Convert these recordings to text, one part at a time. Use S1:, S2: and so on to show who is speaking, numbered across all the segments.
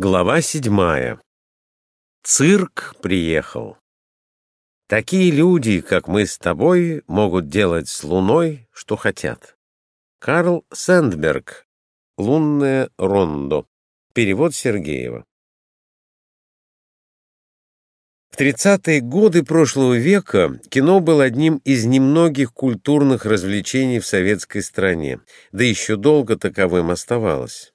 S1: Глава седьмая. Цирк приехал. Такие люди, как мы с тобой, могут делать с Луной, что хотят. Карл Сэндберг. Лунное рондо. Перевод Сергеева. В 30-е годы прошлого века кино было одним из немногих культурных развлечений в советской стране, да еще долго таковым оставалось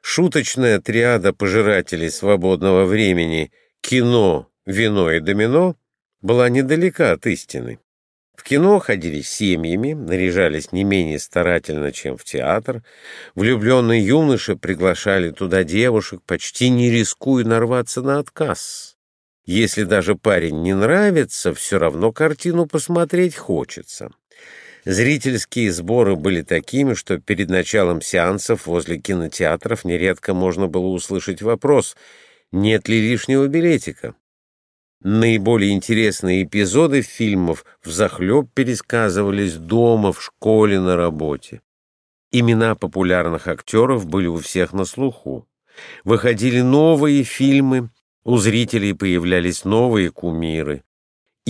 S1: шуточная триада пожирателей свободного времени кино, вино и домино была недалека от истины. В кино ходили семьями, наряжались не менее старательно, чем в театр. Влюбленные юноши приглашали туда девушек, почти не рискуя нарваться на отказ. Если даже парень не нравится, все равно картину посмотреть хочется. Зрительские сборы были такими, что перед началом сеансов возле кинотеатров нередко можно было услышать вопрос, нет ли лишнего билетика. Наиболее интересные эпизоды фильмов взахлеб пересказывались дома, в школе, на работе. Имена популярных актеров были у всех на слуху. Выходили новые фильмы, у зрителей появлялись новые кумиры.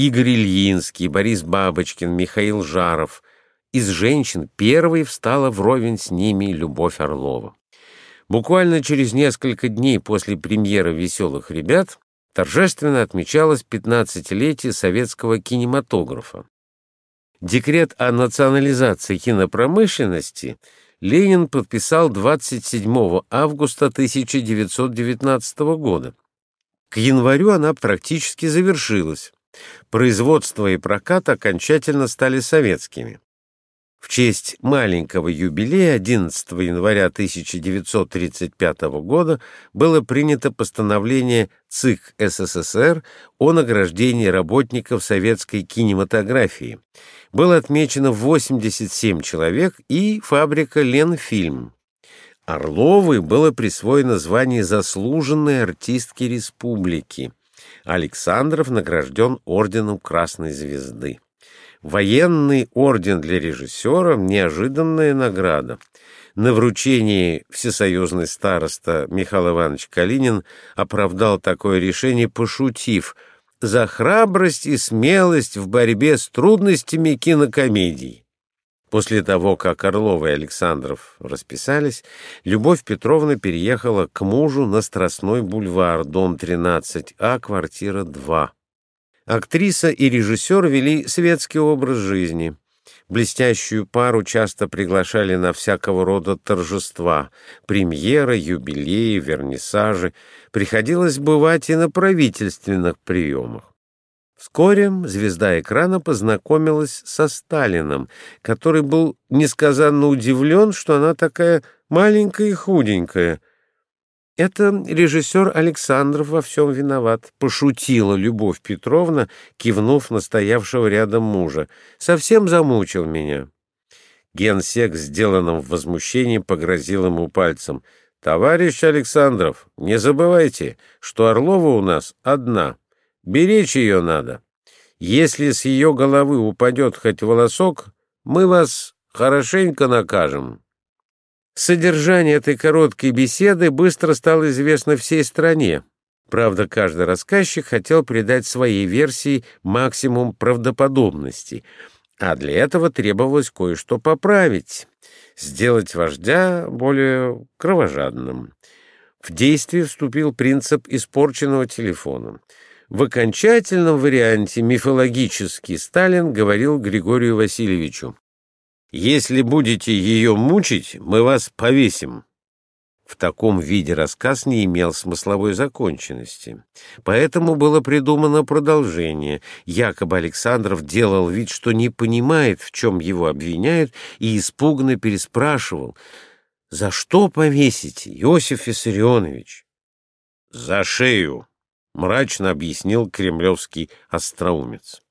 S1: Игорь Ильинский, Борис Бабочкин, Михаил Жаров. Из женщин первой встала вровень с ними Любовь Орлова. Буквально через несколько дней после премьеры «Веселых ребят» торжественно отмечалось 15-летие советского кинематографа. Декрет о национализации кинопромышленности Ленин подписал 27 августа 1919 года. К январю она практически завершилась. Производство и прокат окончательно стали советскими. В честь маленького юбилея 11 января 1935 года было принято постановление ЦИК СССР о награждении работников советской кинематографии. Было отмечено 87 человек и фабрика «Ленфильм». Орловой было присвоено звание заслуженной артистки республики. Александров награжден орденом Красной Звезды. Военный орден для режиссера – неожиданная награда. На вручении всесоюзный староста Михаил Иванович Калинин оправдал такое решение, пошутив «за храбрость и смелость в борьбе с трудностями кинокомедий». После того, как Орлов и Александров расписались, Любовь Петровна переехала к мужу на Страстной бульвар, дом 13А, квартира 2. Актриса и режиссер вели светский образ жизни. Блестящую пару часто приглашали на всякого рода торжества, премьеры, юбилеи, вернисажи. Приходилось бывать и на правительственных приемах. Вскоре звезда экрана познакомилась со Сталином, который был несказанно удивлен, что она такая маленькая и худенькая. «Это режиссер Александров во всем виноват», — пошутила Любовь Петровна, кивнув на стоявшего рядом мужа. «Совсем замучил меня». Генсек, сделанным в возмущении, погрозил ему пальцем. «Товарищ Александров, не забывайте, что Орлова у нас одна». Беречь ее надо. Если с ее головы упадет хоть волосок, мы вас хорошенько накажем». Содержание этой короткой беседы быстро стало известно всей стране. Правда, каждый рассказчик хотел придать своей версии максимум правдоподобности, а для этого требовалось кое-что поправить, сделать вождя более кровожадным. В действие вступил принцип испорченного телефона — в окончательном варианте мифологический Сталин говорил Григорию Васильевичу, «Если будете ее мучить, мы вас повесим». В таком виде рассказ не имел смысловой законченности. Поэтому было придумано продолжение. Якобы Александров делал вид, что не понимает, в чем его обвиняют, и испуганно переспрашивал, «За что повесите, Иосиф Виссарионович?» «За шею», — мрачно объяснил кремлевский остроумец.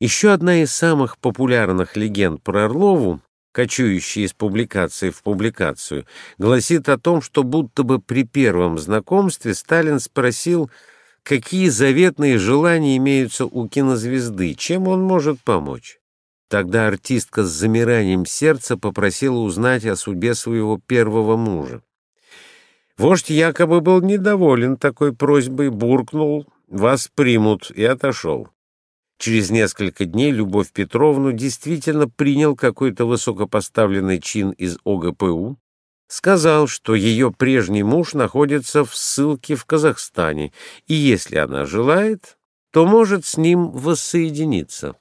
S1: Еще одна из самых популярных легенд про Орлову, кочующая из публикации в публикацию, гласит о том, что будто бы при первом знакомстве Сталин спросил, какие заветные желания имеются у кинозвезды, чем он может помочь. Тогда артистка с замиранием сердца попросила узнать о судьбе своего первого мужа. Вождь якобы был недоволен такой просьбой, буркнул «Вас примут» и отошел. Через несколько дней Любовь Петровну действительно принял какой-то высокопоставленный чин из ОГПУ, сказал, что ее прежний муж находится в ссылке в Казахстане, и если она желает, то может с ним воссоединиться.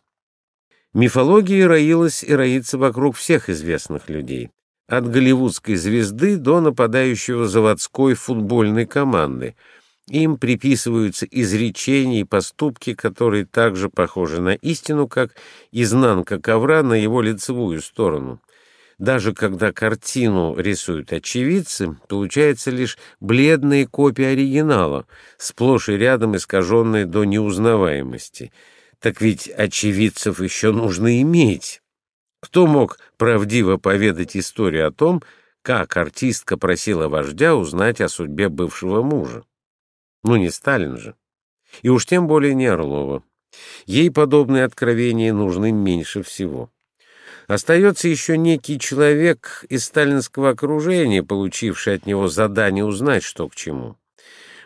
S1: Мифология роилась и роится вокруг всех известных людей, от голливудской звезды до нападающего заводской футбольной команды — им приписываются изречения и поступки, которые также похожи на истину, как изнанка ковра на его лицевую сторону. Даже когда картину рисуют очевидцы, получается лишь бледная копия оригинала, сплошь и рядом искаженная до неузнаваемости. Так ведь очевидцев еще нужно иметь. Кто мог правдиво поведать историю о том, как артистка просила вождя узнать о судьбе бывшего мужа? Ну, не Сталин же. И уж тем более не Орлова. Ей подобные откровения нужны меньше всего. Остается еще некий человек из сталинского окружения, получивший от него задание узнать, что к чему.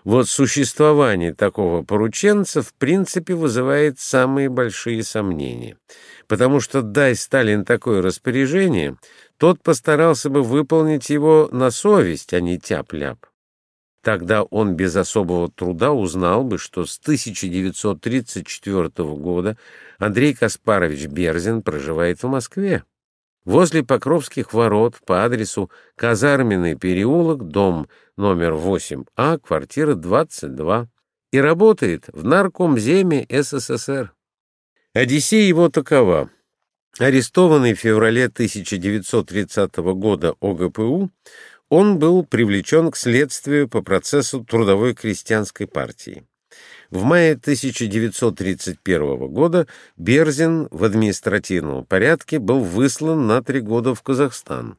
S1: Вот существование такого порученца в принципе вызывает самые большие сомнения, потому что дай Сталин такое распоряжение, тот постарался бы выполнить его на совесть, а не тяп-ляп. Тогда он без особого труда узнал бы, что с 1934 года Андрей Каспарович Берзин проживает в Москве. Возле Покровских ворот по адресу Казарменный переулок, дом номер 8А, квартира 22, и работает в наркомземе СССР. Одиссея его такова. Арестованный в феврале 1930 года ОГПУ, он был привлечен к следствию по процессу Трудовой крестьянской партии. В мае 1931 года Берзин в административном порядке был выслан на три года в Казахстан.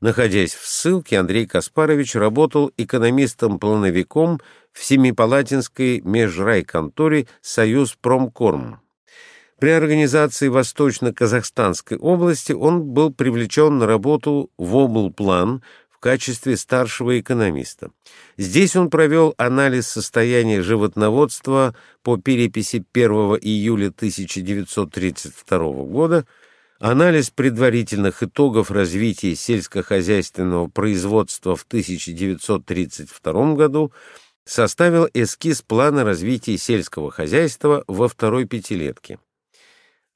S1: Находясь в ссылке, Андрей Каспарович работал экономистом-плановиком в Семипалатинской межрайконторе «Союз Промкорм». При организации Восточно-Казахстанской области он был привлечен на работу в облплан в качестве старшего экономиста. Здесь он провел анализ состояния животноводства по переписи 1 июля 1932 года, анализ предварительных итогов развития сельскохозяйственного производства в 1932 году, составил эскиз плана развития сельского хозяйства во второй пятилетке.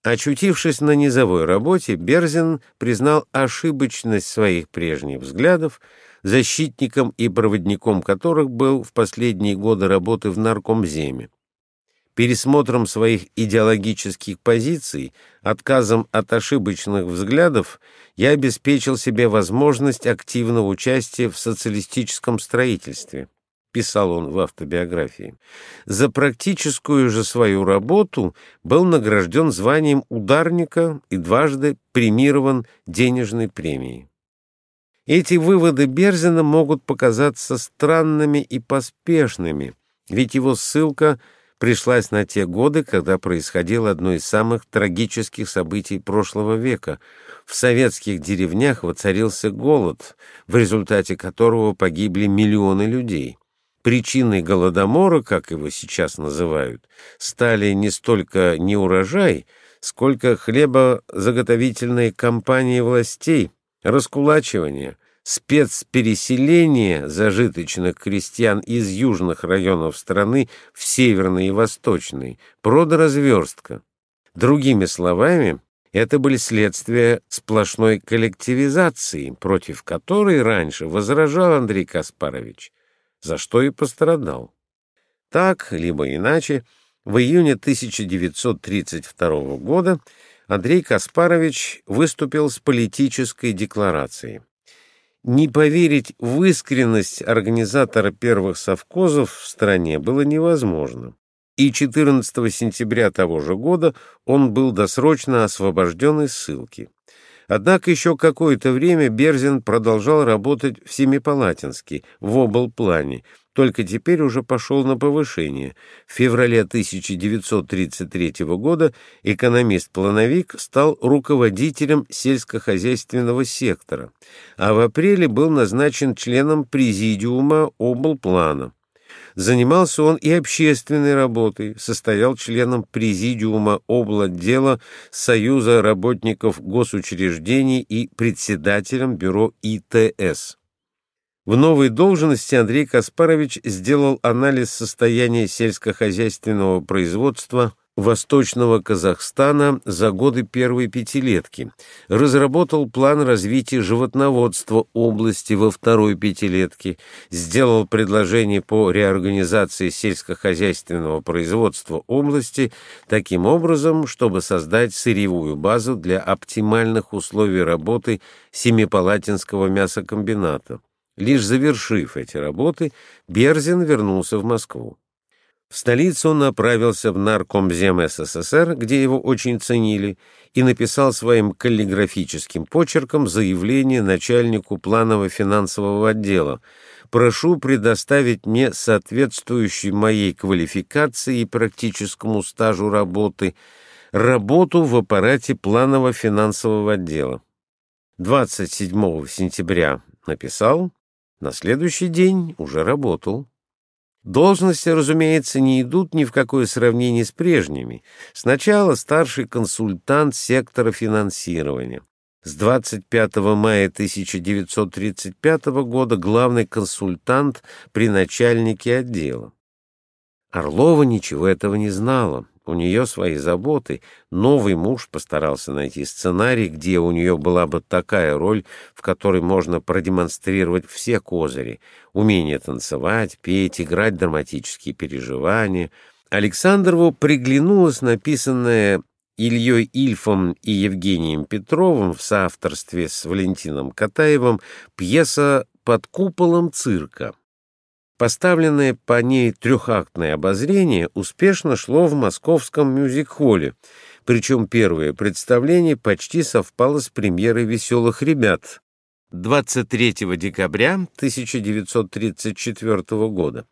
S1: Очутившись на низовой работе, Берзин признал ошибочность своих прежних взглядов, защитником и проводником которых был в последние годы работы в наркомземе. Пересмотром своих идеологических позиций, отказом от ошибочных взглядов, я обеспечил себе возможность активного участия в социалистическом строительстве писал он в автобиографии, за практическую же свою работу был награжден званием ударника и дважды премирован денежной премией. Эти выводы Берзина могут показаться странными и поспешными, ведь его ссылка пришлась на те годы, когда происходило одно из самых трагических событий прошлого века. В советских деревнях воцарился голод, в результате которого погибли миллионы людей. Причиной голодомора, как его сейчас называют, стали не столько неурожай, сколько хлебозаготовительные кампании властей, раскулачивание, спецпереселение зажиточных крестьян из южных районов страны в северный и восточный, продразверстка. Другими словами, это были следствия сплошной коллективизации, против которой раньше возражал Андрей Каспарович за что и пострадал. Так, либо иначе, в июне 1932 года Андрей Каспарович выступил с политической декларацией. Не поверить в искренность организатора первых совхозов в стране было невозможно. И 14 сентября того же года он был досрочно освобожден из ссылки. Однако еще какое-то время Берзин продолжал работать в Семипалатинске, в облплане, только теперь уже пошел на повышение. В феврале 1933 года экономист-плановик стал руководителем сельскохозяйственного сектора, а в апреле был назначен членом президиума облплана. Занимался он и общественной работой, состоял членом президиума облотдела Союза работников госучреждений и председателем бюро ИТС. В новой должности Андрей Каспарович сделал анализ состояния сельскохозяйственного производства Восточного Казахстана за годы первой пятилетки, разработал план развития животноводства области во второй пятилетке, сделал предложение по реорганизации сельскохозяйственного производства области таким образом, чтобы создать сырьевую базу для оптимальных условий работы Семипалатинского мясокомбината. Лишь завершив эти работы, Берзин вернулся в Москву. В столицу он направился в Наркомзем СССР, где его очень ценили, и написал своим каллиграфическим почерком заявление начальнику планово-финансового отдела «Прошу предоставить мне соответствующую моей квалификации и практическому стажу работы работу в аппарате планово-финансового отдела». 27 сентября написал, на следующий день уже работал. Должности, разумеется, не идут ни в какое сравнение с прежними. Сначала старший консультант сектора финансирования. С 25 мая 1935 года главный консультант при начальнике отдела. Орлова ничего этого не знала. У нее свои заботы. Новый муж постарался найти сценарий, где у нее была бы такая роль, в которой можно продемонстрировать все козыри. Умение танцевать, петь, играть драматические переживания. Александрову приглянулось написанное Ильей Ильфом и Евгением Петровым в соавторстве с Валентином Катаевым пьеса «Под куполом цирка». Поставленное по ней трехактное обозрение успешно шло в московском мюзик-холле, причем первое представление почти совпало с премьерой «Веселых ребят» 23 декабря 1934 года.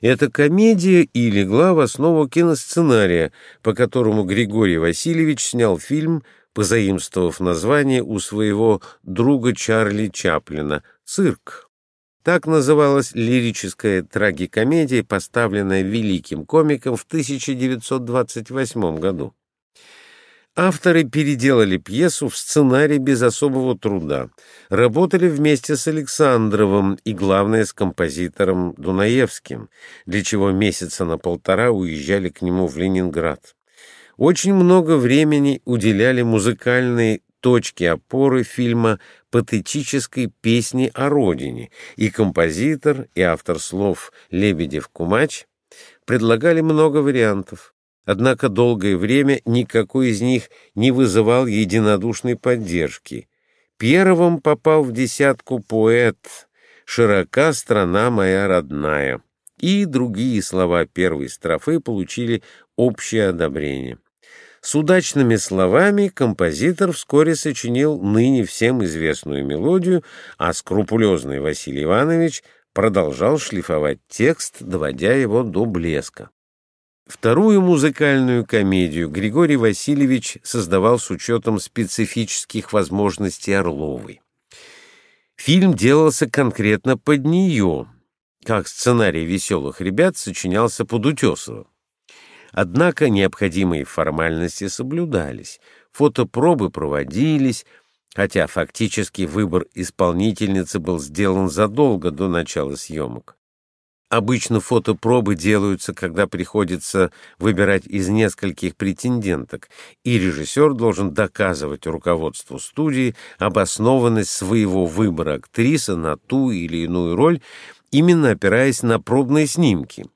S1: Эта комедия и легла в основу киносценария, по которому Григорий Васильевич снял фильм, позаимствовав название у своего друга Чарли Чаплина «Цирк». Так называлась лирическая трагикомедия, поставленная великим комиком в 1928 году. Авторы переделали пьесу в сценарий без особого труда, работали вместе с Александровым и, главное, с композитором Дунаевским, для чего месяца на полтора уезжали к нему в Ленинград. Очень много времени уделяли музыкальной точки опоры фильма патетической песни о родине, и композитор, и автор слов Лебедев-Кумач предлагали много вариантов. Однако долгое время никакой из них не вызывал единодушной поддержки. Первым попал в десятку поэт «Широка страна моя родная», и другие слова первой строфы получили общее одобрение. С удачными словами композитор вскоре сочинил ныне всем известную мелодию, а скрупулезный Василий Иванович продолжал шлифовать текст, доводя его до блеска. Вторую музыкальную комедию Григорий Васильевич создавал с учетом специфических возможностей Орловой. Фильм делался конкретно под нее, как сценарий «Веселых ребят» сочинялся под Утесовым. Однако необходимые формальности соблюдались, фотопробы проводились, хотя фактически выбор исполнительницы был сделан задолго до начала съемок. Обычно фотопробы делаются, когда приходится выбирать из нескольких претенденток, и режиссер должен доказывать руководству студии обоснованность своего выбора актрисы на ту или иную роль, именно опираясь на пробные снимки.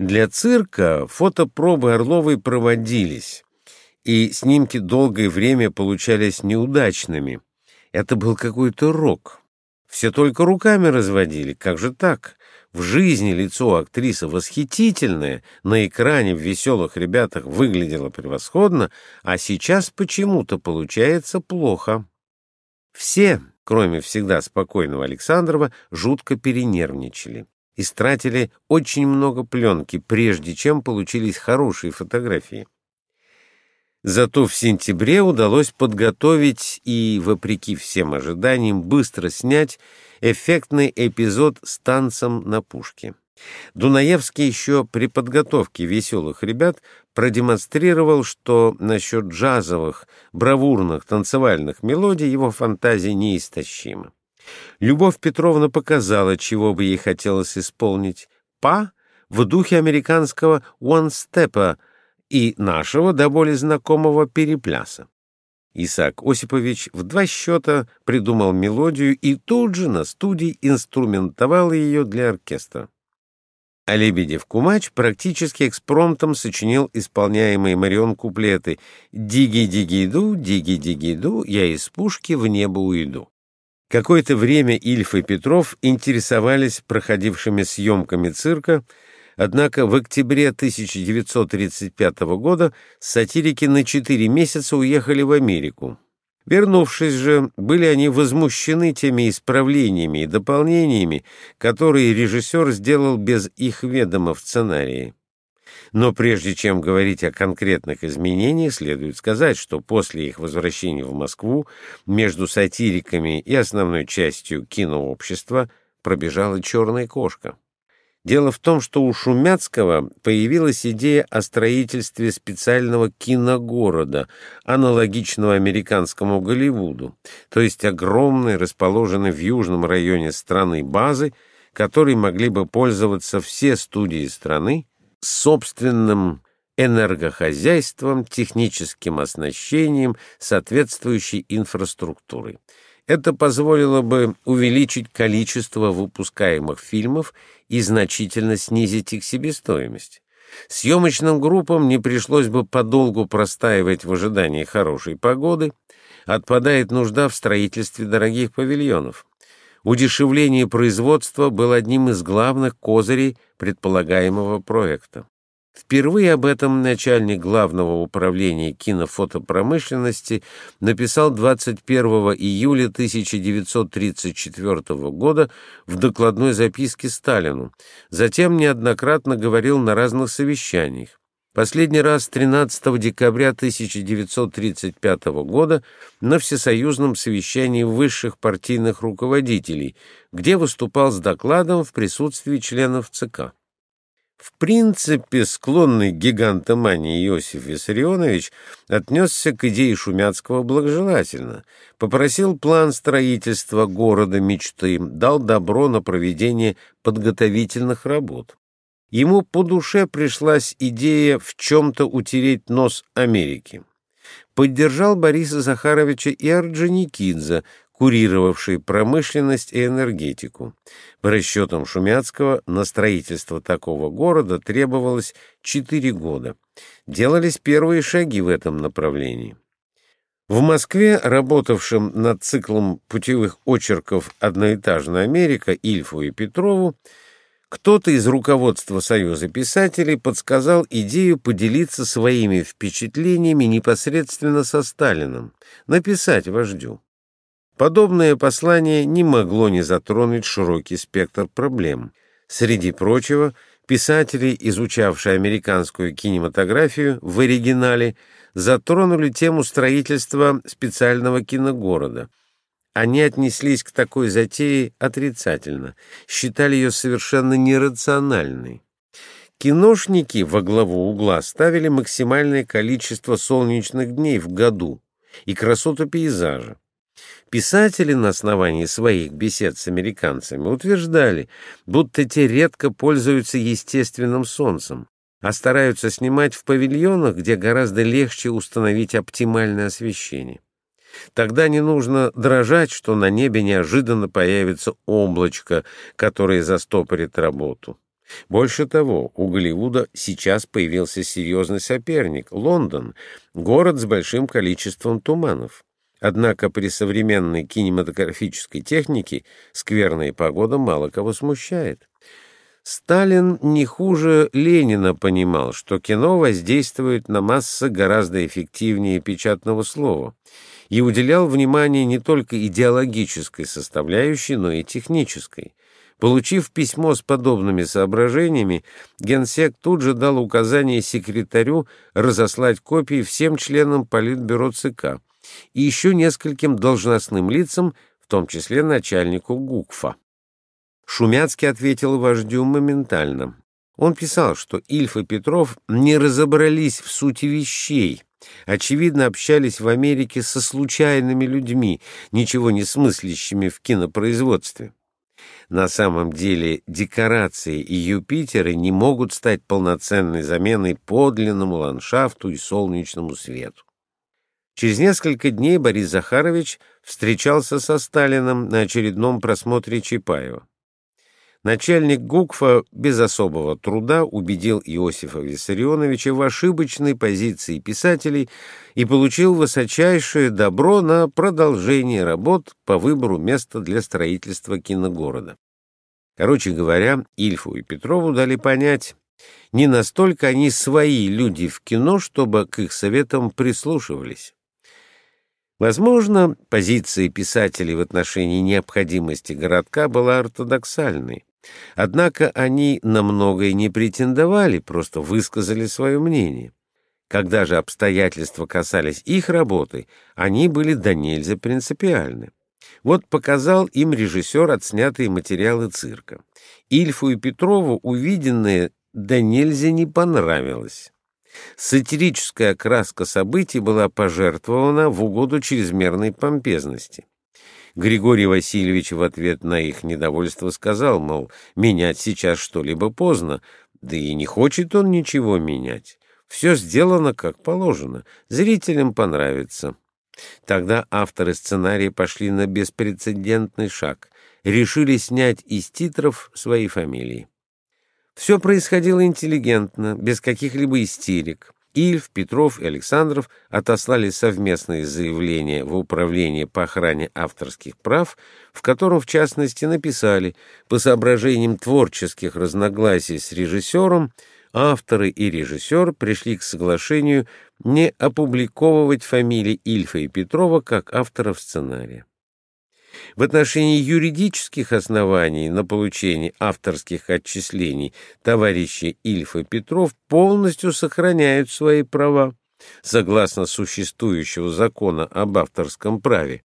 S1: Для цирка фотопробы Орловой проводились, и снимки долгое время получались неудачными. Это был какой-то рок. Все только руками разводили. Как же так? В жизни лицо актрисы восхитительное, на экране в «Веселых ребятах» выглядело превосходно, а сейчас почему-то получается плохо. Все, кроме всегда спокойного Александрова, жутко перенервничали. Истратили очень много пленки, прежде чем получились хорошие фотографии. Зато в сентябре удалось подготовить и, вопреки всем ожиданиям, быстро снять эффектный эпизод с танцем на пушке. Дунаевский еще при подготовке «Веселых ребят» продемонстрировал, что насчет джазовых, бравурных, танцевальных мелодий его фантазия неистощима. Любовь Петровна показала, чего бы ей хотелось исполнить. «Па» в духе американского «one-степа» и нашего до боли знакомого перепляса. Исаак Осипович в два счета придумал мелодию и тут же на студии инструментовал ее для оркестра. А Лебедев-Кумач практически экспромтом сочинил исполняемые Марион куплеты «Диги-диги-ду, диги-диги-ду, я из пушки в небо уйду». Какое-то время Ильф и Петров интересовались проходившими съемками цирка, однако в октябре 1935 года сатирики на четыре месяца уехали в Америку. Вернувшись же, были они возмущены теми исправлениями и дополнениями, которые режиссер сделал без их ведома в сценарии. Но прежде чем говорить о конкретных изменениях, следует сказать, что после их возвращения в Москву между сатириками и основной частью кинообщества пробежала черная кошка. Дело в том, что у Шумяцкого появилась идея о строительстве специального киногорода, аналогичного американскому Голливуду, то есть огромной, расположенной в южном районе страны базы, которой могли бы пользоваться все студии страны, собственным энергохозяйством, техническим оснащением, соответствующей инфраструктурой. Это позволило бы увеличить количество выпускаемых фильмов и значительно снизить их себестоимость. Съемочным группам не пришлось бы подолгу простаивать в ожидании хорошей погоды, отпадает нужда в строительстве дорогих павильонов. Удешевление производства было одним из главных козырей предполагаемого проекта. Впервые об этом начальник Главного управления кинофотопромышленности написал 21 июля 1934 года в докладной записке Сталину, затем неоднократно говорил на разных совещаниях. Последний раз 13 декабря 1935 года на всесоюзном совещании высших партийных руководителей, где выступал с докладом в присутствии членов ЦК. В принципе, склонный к гигантомании Иосиф Виссарионович отнесся к идее Шумяцкого благожелательно, попросил план строительства города мечты, дал добро на проведение подготовительных работ. Ему по душе пришлась идея в чем-то утереть нос Америки. Поддержал Бориса Захаровича и Орджоникидзе, курировавший промышленность и энергетику. По расчетам Шумяцкого, на строительство такого города требовалось четыре года. Делались первые шаги в этом направлении. В Москве, работавшим над циклом путевых очерков «Одноэтажная Америка» Ильфу и Петрову, кто-то из руководства Союза писателей подсказал идею поделиться своими впечатлениями непосредственно со Сталиным, написать вождю. Подобное послание не могло не затронуть широкий спектр проблем. Среди прочего, писатели, изучавшие американскую кинематографию в оригинале, затронули тему строительства специального киногорода. Они отнеслись к такой затее отрицательно, считали ее совершенно нерациональной. Киношники во главу угла ставили максимальное количество солнечных дней в году и красоту пейзажа. Писатели на основании своих бесед с американцами утверждали, будто те редко пользуются естественным солнцем, а стараются снимать в павильонах, где гораздо легче установить оптимальное освещение. Тогда не нужно дрожать, что на небе неожиданно появится облачко, которое застопорит работу. Больше того, у Голливуда сейчас появился серьезный соперник — Лондон, город с большим количеством туманов. Однако при современной кинематографической технике скверная погода мало кого смущает. Сталин не хуже Ленина понимал, что кино воздействует на массы гораздо эффективнее печатного слова, и уделял внимание не только идеологической составляющей, но и технической. Получив письмо с подобными соображениями, генсек тут же дал указание секретарю разослать копии всем членам Политбюро ЦК и еще нескольким должностным лицам, в том числе начальнику ГУКФа. Шумяцкий ответил вождю моментально. Он писал, что Ильф и Петров не разобрались в сути вещей, очевидно, общались в Америке со случайными людьми, ничего не смыслящими в кинопроизводстве. На самом деле декорации и Юпитеры не могут стать полноценной заменой подлинному ландшафту и солнечному свету. Через несколько дней Борис Захарович встречался со Сталином на очередном просмотре Чапаева. Начальник ГУКФа без особого труда убедил Иосифа Виссарионовича в ошибочной позиции писателей и получил высочайшее добро на продолжение работ по выбору места для строительства киногорода. Короче говоря, Ильфу и Петрову дали понять, не настолько они свои люди в кино, чтобы к их советам прислушивались. Возможно, позиция писателей в отношении необходимости городка была ортодоксальной. Однако они на многое не претендовали, просто высказали свое мнение. Когда же обстоятельства касались их работы, они были до нельзя принципиальны. Вот показал им режиссер отснятые материалы цирка. Ильфу и Петрову увиденное до нельзя не понравилось. Сатирическая окраска событий была пожертвована в угоду чрезмерной помпезности. Григорий Васильевич в ответ на их недовольство сказал, мол, менять сейчас что-либо поздно, да и не хочет он ничего менять. Все сделано как положено, зрителям понравится. Тогда авторы сценария пошли на беспрецедентный шаг, решили снять из титров свои фамилии. Все происходило интеллигентно, без каких-либо истерик. Ильф, Петров и Александров отослали совместные заявления в Управление по охране авторских прав, в котором, в частности, написали по соображениям творческих разногласий с режиссером, авторы и режиссер пришли к соглашению не опубликовывать фамилии Ильфа и Петрова как авторов сценария. В отношении юридических оснований на получение авторских отчислений товарищи Ильф и Петров полностью сохраняют свои права, согласно существующего закона об авторском праве,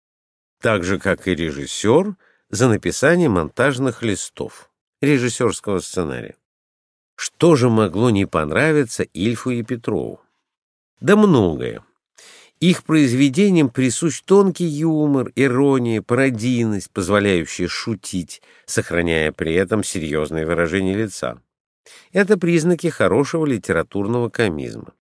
S1: так же, как и режиссер за написание монтажных листов режиссерского сценария. Что же могло не понравиться Ильфу и Петрову? Да многое. Их произведениям присущ тонкий юмор, ирония, пародийность, позволяющая шутить, сохраняя при этом серьезное выражение лица. Это признаки хорошего литературного комизма.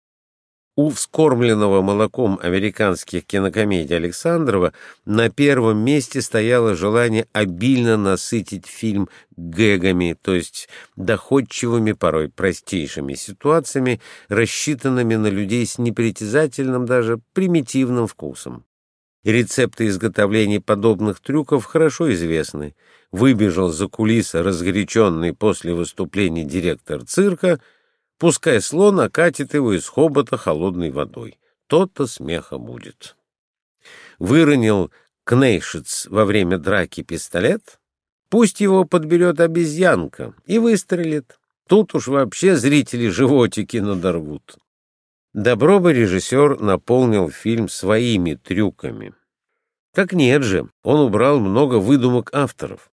S1: У вскормленного молоком американских кинокомедий Александрова на первом месте стояло желание обильно насытить фильм гэгами, то есть доходчивыми, порой простейшими ситуациями, рассчитанными на людей с непритязательным, даже примитивным вкусом. Рецепты изготовления подобных трюков хорошо известны. Выбежал за кулисы разгоряченный после выступления директор цирка — Пускай слон окатит его из хобота холодной водой. То-то смеха будет. Выронил Кнейшиц во время драки пистолет, пусть его подберет обезьянка и выстрелит. Тут уж вообще зрители животики надорвут. Добро бы режиссер наполнил фильм своими трюками. Так нет же, он убрал много выдумок авторов.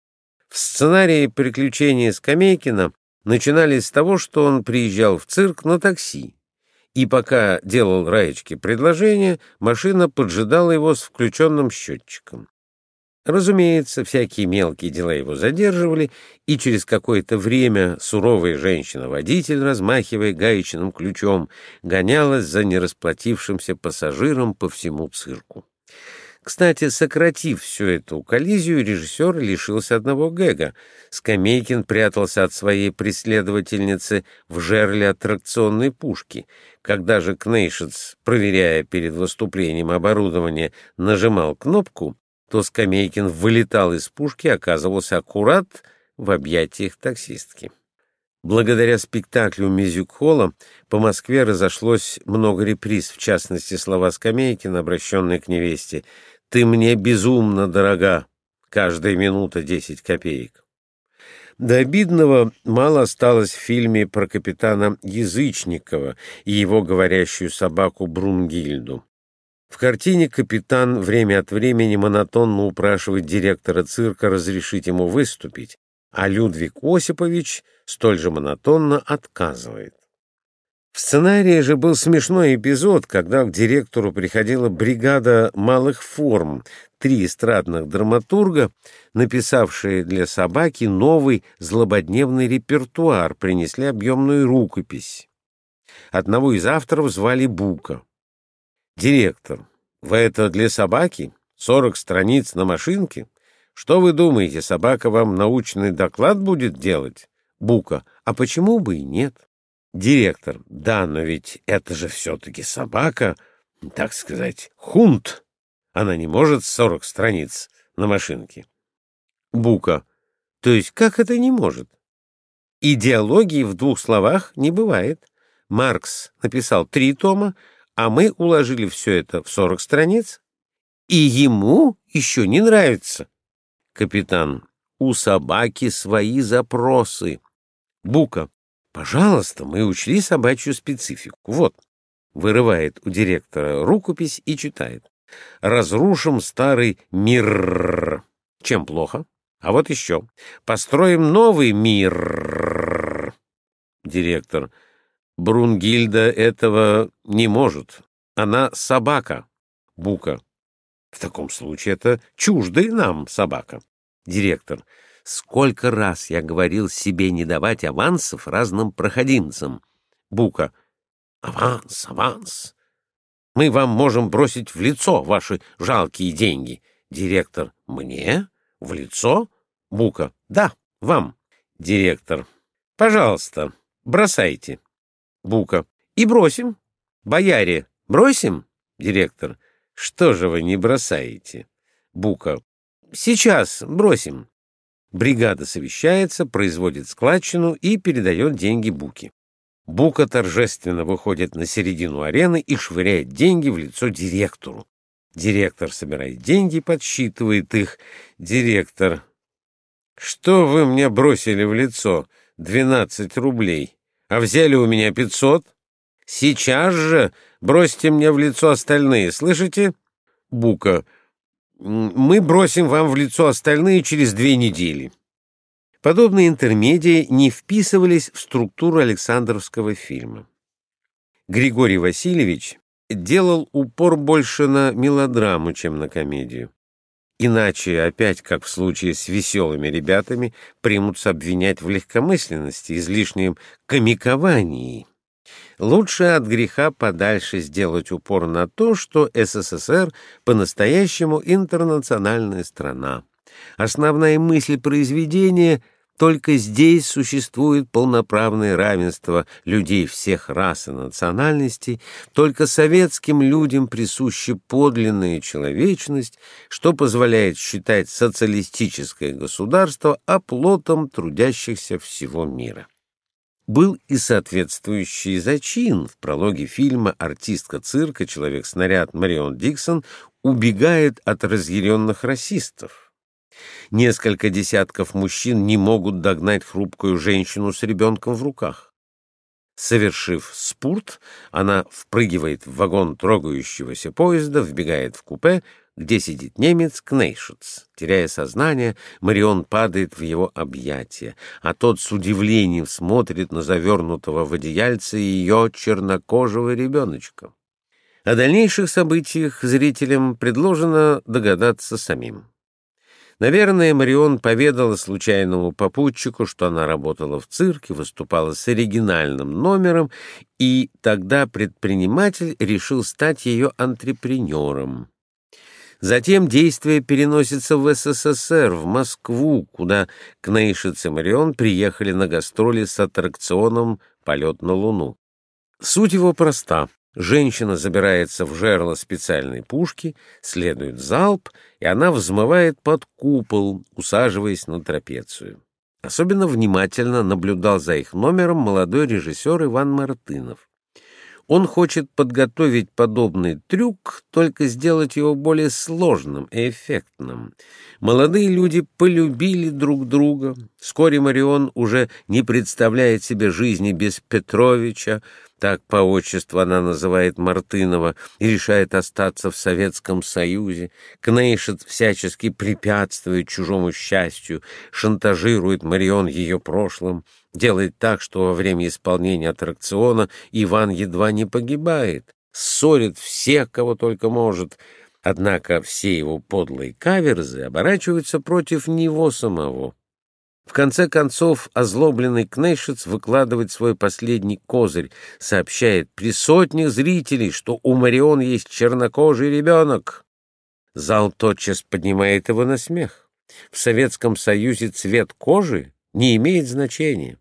S1: В сценарии «Приключения Скамейкина» начинались с того, что он приезжал в цирк на такси, и пока делал Раечке предложение, машина поджидала его с включенным счетчиком. Разумеется, всякие мелкие дела его задерживали, и через какое-то время суровая женщина-водитель, размахивая гаечным ключом, гонялась за нерасплатившимся пассажиром по всему цирку. Кстати, сократив всю эту коллизию, режиссер лишился одного гэга. Скамейкин прятался от своей преследовательницы в жерле аттракционной пушки. Когда же Кнейшиц, проверяя перед выступлением оборудование, нажимал кнопку, то Скамейкин вылетал из пушки оказывался аккурат в объятиях таксистки. Благодаря спектаклю мюзик-холла по Москве разошлось много реприз, в частности, слова Скамейкина, обращенные к невесте «Ты мне безумно дорога, каждая минута десять копеек». До обидного мало осталось в фильме про капитана Язычникова и его говорящую собаку Брунгильду. В картине капитан время от времени монотонно упрашивает директора цирка разрешить ему выступить, а Людвиг Осипович столь же монотонно отказывает. В сценарии же был смешной эпизод, когда к директору приходила бригада малых форм, три эстрадных драматурга, написавшие для собаки новый злободневный репертуар, принесли объемную рукопись. Одного из авторов звали Бука. «Директор, вы это для собаки? Сорок страниц на машинке? Что вы думаете, собака вам научный доклад будет делать?» Бука. «А почему бы и нет?» Директор. «Да, но ведь это же все-таки собака, так сказать, хунт. Она не может сорок страниц на машинке». Бука. «То есть как это не может?» Идеологии в двух словах не бывает. Маркс написал три тома, а мы уложили все это в сорок страниц, и ему еще не нравится. Капитан, у собаки свои запросы. Бука, пожалуйста, мы учли собачью специфику. Вот, вырывает у директора рукопись и читает. Разрушим старый мир. Чем плохо? А вот еще. Построим новый мир. Директор. Брунгильда этого не может. Она собака. Бука. В таком случае это чуждая нам собака. Директор. Сколько раз я говорил себе не давать авансов разным проходимцам. Бука. Аванс, аванс. Мы вам можем бросить в лицо ваши жалкие деньги. Директор. Мне? В лицо? Бука. Да, вам. Директор. Пожалуйста, бросайте. Бука. И бросим. Бояре, бросим? Директор. Что же вы не бросаете? Бука. Сейчас бросим. Бригада совещается, производит складчину и передает деньги Буке. Бука торжественно выходит на середину арены и швыряет деньги в лицо директору. Директор собирает деньги, подсчитывает их. Директор. Что вы мне бросили в лицо? Двенадцать рублей а взяли у меня пятьсот. Сейчас же бросьте мне в лицо остальные, слышите? Бука. Мы бросим вам в лицо остальные через две недели. Подобные интермедии не вписывались в структуру Александровского фильма. Григорий Васильевич делал упор больше на мелодраму, чем на комедию. Иначе, опять как в случае с веселыми ребятами, примутся обвинять в легкомысленности, излишнем комиковании. Лучше от греха подальше сделать упор на то, что СССР по-настоящему интернациональная страна. Основная мысль произведения — только здесь существует полноправное равенство людей всех рас и национальностей, только советским людям присуща подлинная человечность, что позволяет считать социалистическое государство оплотом трудящихся всего мира. Был и соответствующий зачин. В прологе фильма артистка цирка «Человек-снаряд» Марион Диксон убегает от разъяренных расистов. Несколько десятков мужчин не могут догнать хрупкую женщину с ребенком в руках. Совершив спурт, она впрыгивает в вагон трогающегося поезда, вбегает в купе, где сидит немец Кнейшиц. Теряя сознание, Марион падает в его объятия, а тот с удивлением смотрит на завернутого в одеяльце ее чернокожего ребеночка. О дальнейших событиях зрителям предложено догадаться самим. Наверное, Марион поведала случайному попутчику, что она работала в цирке, выступала с оригинальным номером, и тогда предприниматель решил стать ее антрепренером. Затем действие переносится в СССР, в Москву, куда Кнейшиц и Марион приехали на гастроли с аттракционом «Полет на Луну». Суть его проста. Женщина забирается в жерло специальной пушки, следует залп, и она взмывает под купол, усаживаясь на трапецию. Особенно внимательно наблюдал за их номером молодой режиссер Иван Мартынов. Он хочет подготовить подобный трюк, только сделать его более сложным и эффектным. Молодые люди полюбили друг друга. Вскоре Марион уже не представляет себе жизни без Петровича, так по отчеству она называет Мартынова, и решает остаться в Советском Союзе. Кнейшет всячески препятствует чужому счастью, шантажирует Марион ее прошлым, делает так, что во время исполнения аттракциона Иван едва не погибает, ссорит всех, кого только может, однако все его подлые каверзы оборачиваются против него самого. В конце концов, озлобленный Кнейшиц выкладывает свой последний козырь, сообщает при сотнях зрителей, что у Марион есть чернокожий ребенок. Зал тотчас поднимает его на смех. В Советском Союзе цвет кожи не имеет значения.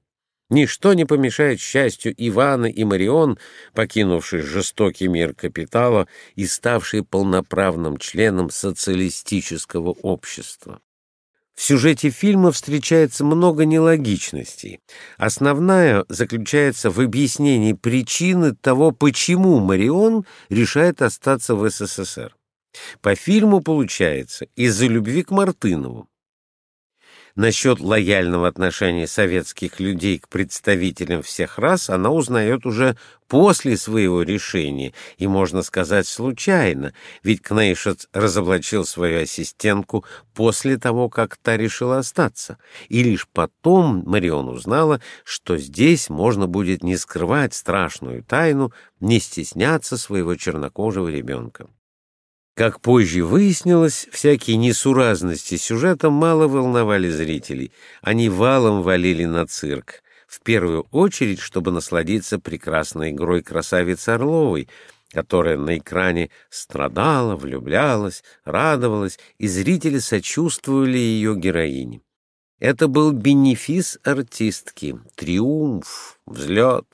S1: Ничто не помешает счастью Ивана и Марион, покинувших жестокий мир капитала и ставшие полноправным членом социалистического общества. В сюжете фильма встречается много нелогичностей. Основная заключается в объяснении причины того, почему Марион решает остаться в СССР. По фильму получается из-за любви к Мартынову. Насчет лояльного отношения советских людей к представителям всех рас она узнает уже после своего решения, и, можно сказать, случайно, ведь Кнейшец разоблачил свою ассистентку после того, как та решила остаться, и лишь потом Марион узнала, что здесь можно будет не скрывать страшную тайну, не стесняться своего чернокожего ребенка. Как позже выяснилось, всякие несуразности сюжета мало волновали зрителей. Они валом валили на цирк. В первую очередь, чтобы насладиться прекрасной игрой красавицы Орловой, которая на экране страдала, влюблялась, радовалась, и зрители сочувствовали ее героине. Это был бенефис артистки, триумф, взлет.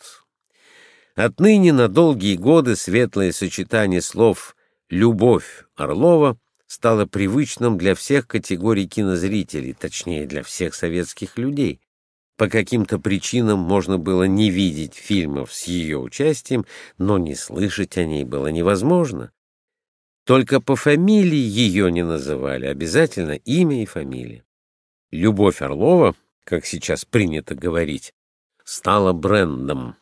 S1: Отныне на долгие годы светлое сочетание слов Любовь Орлова стала привычным для всех категорий кинозрителей, точнее, для всех советских людей. По каким-то причинам можно было не видеть фильмов с ее участием, но не слышать о ней было невозможно. Только по фамилии ее не называли, обязательно имя и фамилия. Любовь Орлова, как сейчас принято говорить, стала брендом.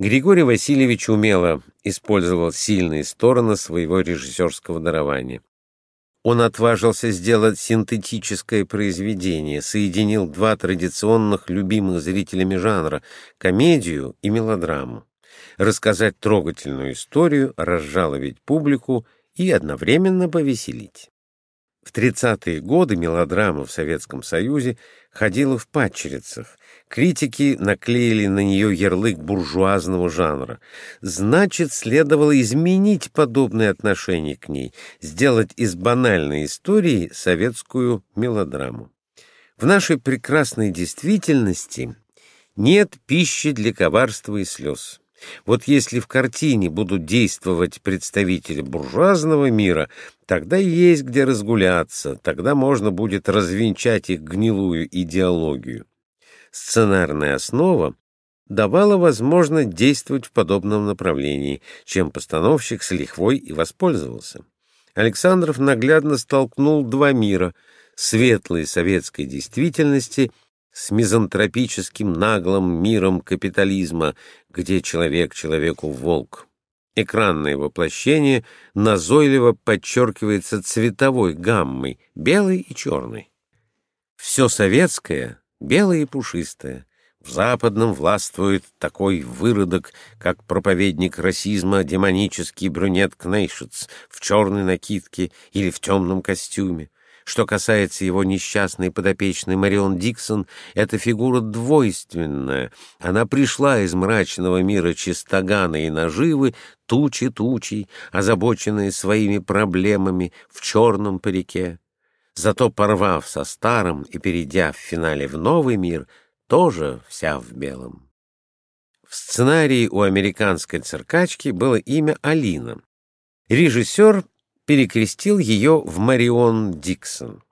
S1: Григорий Васильевич умело использовал сильные стороны своего режиссерского дарования. Он отважился сделать синтетическое произведение, соединил два традиционных любимых зрителями жанра — комедию и мелодраму. Рассказать трогательную историю, разжаловать публику и одновременно повеселить. В 30-е годы мелодрама в Советском Союзе ходила в падчерицах. Критики наклеили на нее ярлык буржуазного жанра. Значит, следовало изменить подобное отношение к ней, сделать из банальной истории советскую мелодраму. В нашей прекрасной действительности нет пищи для коварства и слез. Вот если в картине будут действовать представители буржуазного мира, тогда есть где разгуляться, тогда можно будет развенчать их гнилую идеологию. Сценарная основа давала возможность действовать в подобном направлении, чем постановщик с лихвой и воспользовался. Александров наглядно столкнул два мира — светлой советской действительности — с мизантропическим наглым миром капитализма, где человек человеку волк. Экранное воплощение назойливо подчеркивается цветовой гаммой, белой и черной. Все советское — белое и пушистое. В западном властвует такой выродок, как проповедник расизма демонический брюнет Кнейшиц в черной накидке или в темном костюме. Что касается его несчастной подопечной Марион Диксон, эта фигура двойственная. Она пришла из мрачного мира чистогана и наживы, тучи тучей, озабоченные своими проблемами в черном парике. Зато порвав со старым и перейдя в финале в новый мир, тоже вся в белом. В сценарии у американской циркачки было имя Алина. Режиссер перекрестил ее в Марион Диксон.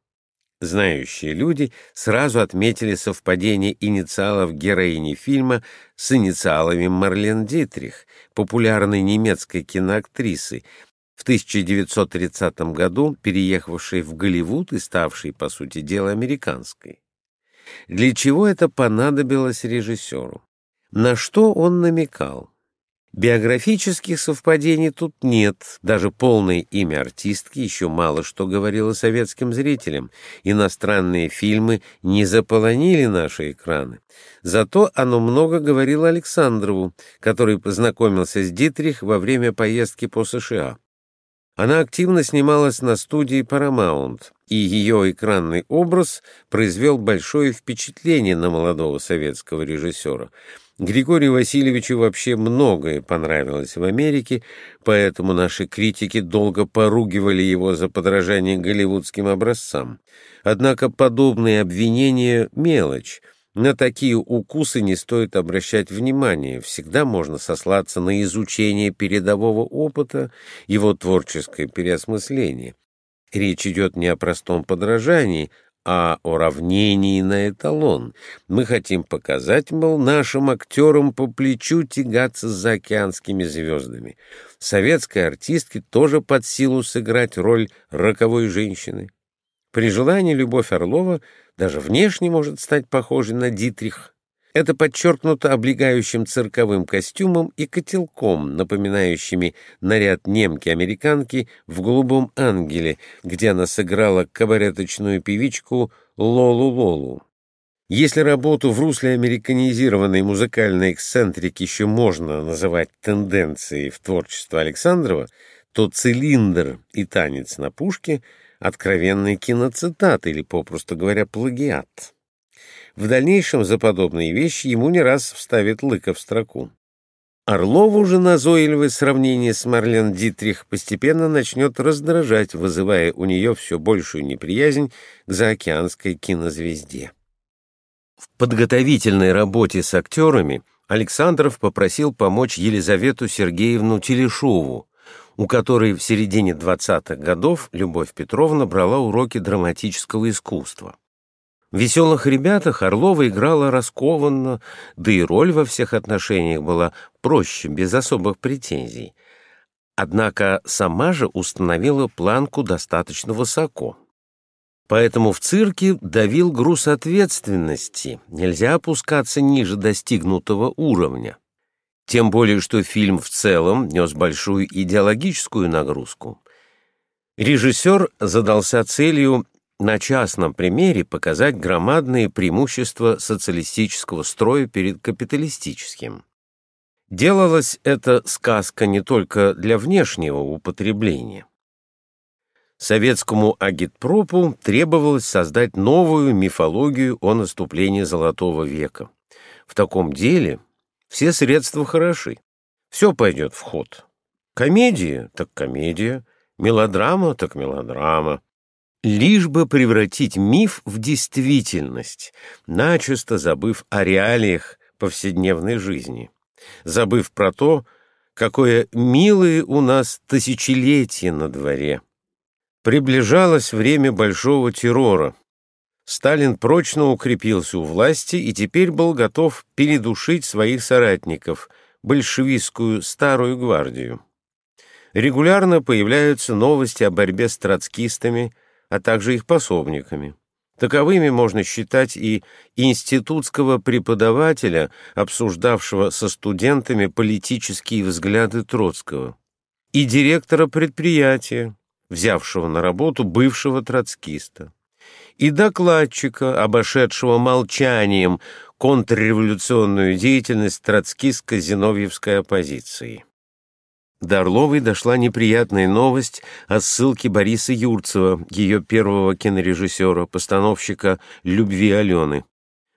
S1: Знающие люди сразу отметили совпадение инициалов героини фильма с инициалами Марлен Дитрих, популярной немецкой киноактрисы, в 1930 году переехавшей в Голливуд и ставшей, по сути дела, американской. Для чего это понадобилось режиссеру? На что он намекал? Биографических совпадений тут нет, даже полное имя артистки еще мало что говорило советским зрителям. Иностранные фильмы не заполонили наши экраны. Зато оно много говорило Александрову, который познакомился с Дитрих во время поездки по США. Она активно снималась на студии Paramount, и ее экранный образ произвел большое впечатление на молодого советского режиссера — Григорию Васильевичу вообще многое понравилось в Америке, поэтому наши критики долго поругивали его за подражание голливудским образцам. Однако подобные обвинения — мелочь. На такие укусы не стоит обращать внимание, всегда можно сослаться на изучение передового опыта, его творческое переосмысление. Речь идет не о простом подражании, а о равнении на эталон. Мы хотим показать, мол, нашим актерам по плечу тягаться с заокеанскими звездами. Советской артистке тоже под силу сыграть роль роковой женщины. При желании Любовь Орлова даже внешне может стать похожей на Дитрих. Это подчеркнуто облегающим цирковым костюмом и котелком, напоминающими наряд немки-американки в «Голубом ангеле», где она сыграла кабареточную певичку Лолу-Лолу. Если работу в русле американизированной музыкальной эксцентрики еще можно называть тенденцией в творчество Александрова, то «Цилиндр» и «Танец на пушке» — откровенный киноцитат или, попросту говоря, плагиат. В дальнейшем за подобные вещи ему не раз вставит лыка в строку. Орлову же назойливое сравнение с Марлен Дитрих постепенно начнет раздражать, вызывая у нее все большую неприязнь к заокеанской кинозвезде. В подготовительной работе с актерами Александров попросил помочь Елизавету Сергеевну Телешову, у которой в середине 20-х годов Любовь Петровна брала уроки драматического искусства. В «Веселых ребятах» Орлова играла раскованно, да и роль во всех отношениях была проще, без особых претензий. Однако сама же установила планку достаточно высоко. Поэтому в цирке давил груз ответственности, нельзя опускаться ниже достигнутого уровня. Тем более, что фильм в целом нес большую идеологическую нагрузку. Режиссер задался целью на частном примере показать громадные преимущества социалистического строя перед капиталистическим. Делалась эта сказка не только для внешнего употребления. Советскому агитпропу требовалось создать новую мифологию о наступлении Золотого века. В таком деле все средства хороши. Все пойдет в ход. Комедия — так комедия, мелодрама — так мелодрама, лишь бы превратить миф в действительность, начисто забыв о реалиях повседневной жизни, забыв про то, какое милое у нас тысячелетие на дворе. Приближалось время большого террора. Сталин прочно укрепился у власти и теперь был готов передушить своих соратников, большевистскую старую гвардию. Регулярно появляются новости о борьбе с троцкистами – а также их пособниками. Таковыми можно считать и институтского преподавателя, обсуждавшего со студентами политические взгляды Троцкого, и директора предприятия, взявшего на работу бывшего троцкиста, и докладчика, обошедшего молчанием контрреволюционную деятельность троцкистско-зиновьевской оппозиции. До Орловой дошла неприятная новость о ссылке Бориса Юрцева, ее первого кинорежиссера, постановщика «Любви Алены».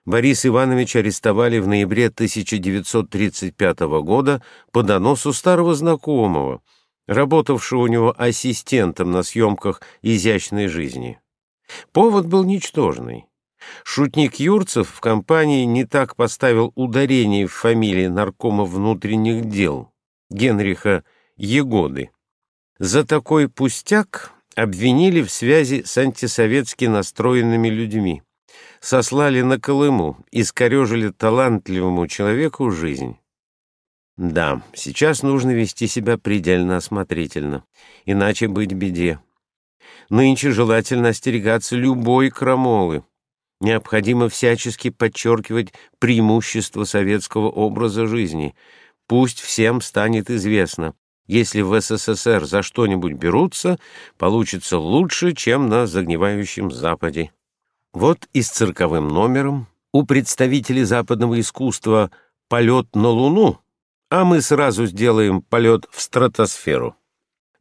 S1: Борис Иванович арестовали в ноябре 1935 года по доносу старого знакомого, работавшего у него ассистентом на съемках «Изящной жизни». Повод был ничтожный. Шутник Юрцев в компании не так поставил ударение в фамилии наркома внутренних дел Генриха Егоды. За такой пустяк обвинили в связи с антисоветски настроенными людьми, сослали на Колыму, искорежили талантливому человеку жизнь. Да, сейчас нужно вести себя предельно осмотрительно, иначе быть беде. Нынче желательно остерегаться любой крамолы. Необходимо всячески подчеркивать преимущество советского образа жизни. Пусть всем станет известно, если в СССР за что-нибудь берутся, получится лучше, чем на загнивающем Западе. Вот и с цирковым номером у представителей западного искусства «Полет на Луну», а мы сразу сделаем полет в стратосферу.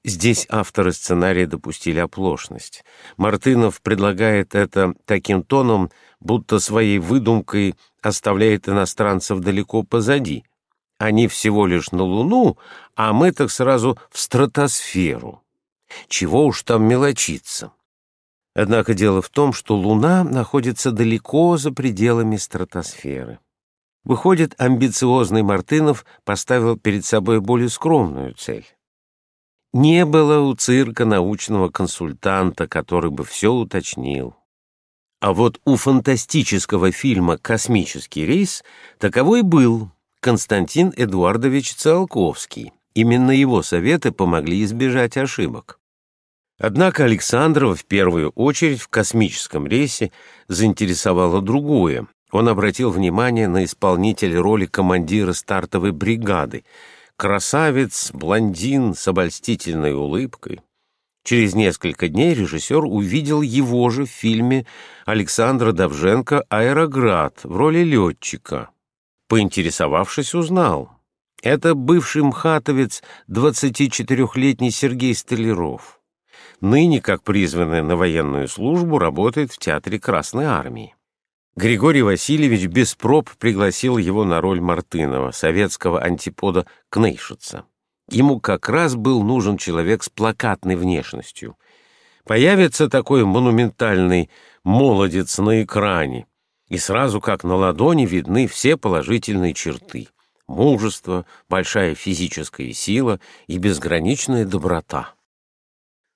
S1: Здесь авторы сценария допустили оплошность. Мартынов предлагает это таким тоном, будто своей выдумкой оставляет иностранцев далеко позади, они всего лишь на Луну, а мы так сразу в стратосферу. Чего уж там мелочиться. Однако дело в том, что Луна находится далеко за пределами стратосферы. Выходит, амбициозный Мартынов поставил перед собой более скромную цель. Не было у цирка научного консультанта, который бы все уточнил. А вот у фантастического фильма «Космический рейс» таковой был, Константин Эдуардович Циолковский. Именно его советы помогли избежать ошибок. Однако Александрова в первую очередь в космическом рейсе заинтересовало другое. Он обратил внимание на исполнителя роли командира стартовой бригады. Красавец, блондин с обольстительной улыбкой. Через несколько дней режиссер увидел его же в фильме Александра Давженко «Аэроград» в роли летчика. Поинтересовавшись, узнал. Это бывший мхатовец, 24-летний Сергей Столяров. Ныне, как призванный на военную службу, работает в Театре Красной Армии. Григорий Васильевич без проб пригласил его на роль Мартынова, советского антипода Кнейшица. Ему как раз был нужен человек с плакатной внешностью. Появится такой монументальный молодец на экране, и сразу как на ладони видны все положительные черты — мужество, большая физическая сила и безграничная доброта.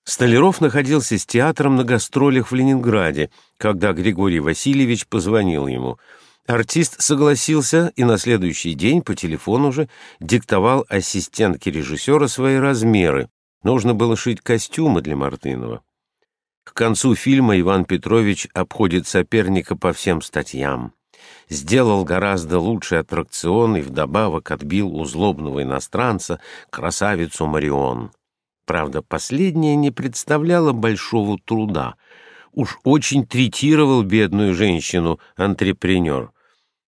S1: Столяров находился с театром на гастролях в Ленинграде, когда Григорий Васильевич позвонил ему. Артист согласился и на следующий день по телефону же диктовал ассистентке режиссера свои размеры. Нужно было шить костюмы для Мартынова. К концу фильма Иван Петрович обходит соперника по всем статьям. Сделал гораздо лучший аттракцион и вдобавок отбил у злобного иностранца красавицу Марион. Правда, последняя не представляла большого труда. Уж очень третировал бедную женщину антрепренер.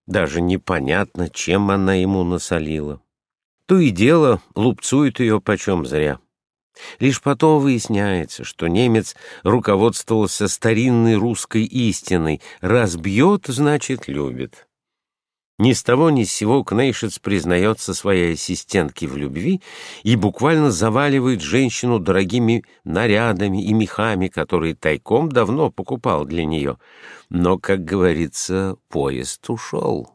S1: Даже непонятно, чем она ему насолила. То и дело лупцует ее почем зря. Лишь потом выясняется, что немец руководствовался старинной русской истиной «раз бьет, значит, любит». Ни с того ни с сего Кнейшиц признается своей ассистентке в любви и буквально заваливает женщину дорогими нарядами и мехами, которые тайком давно покупал для нее. Но, как говорится, поезд ушел.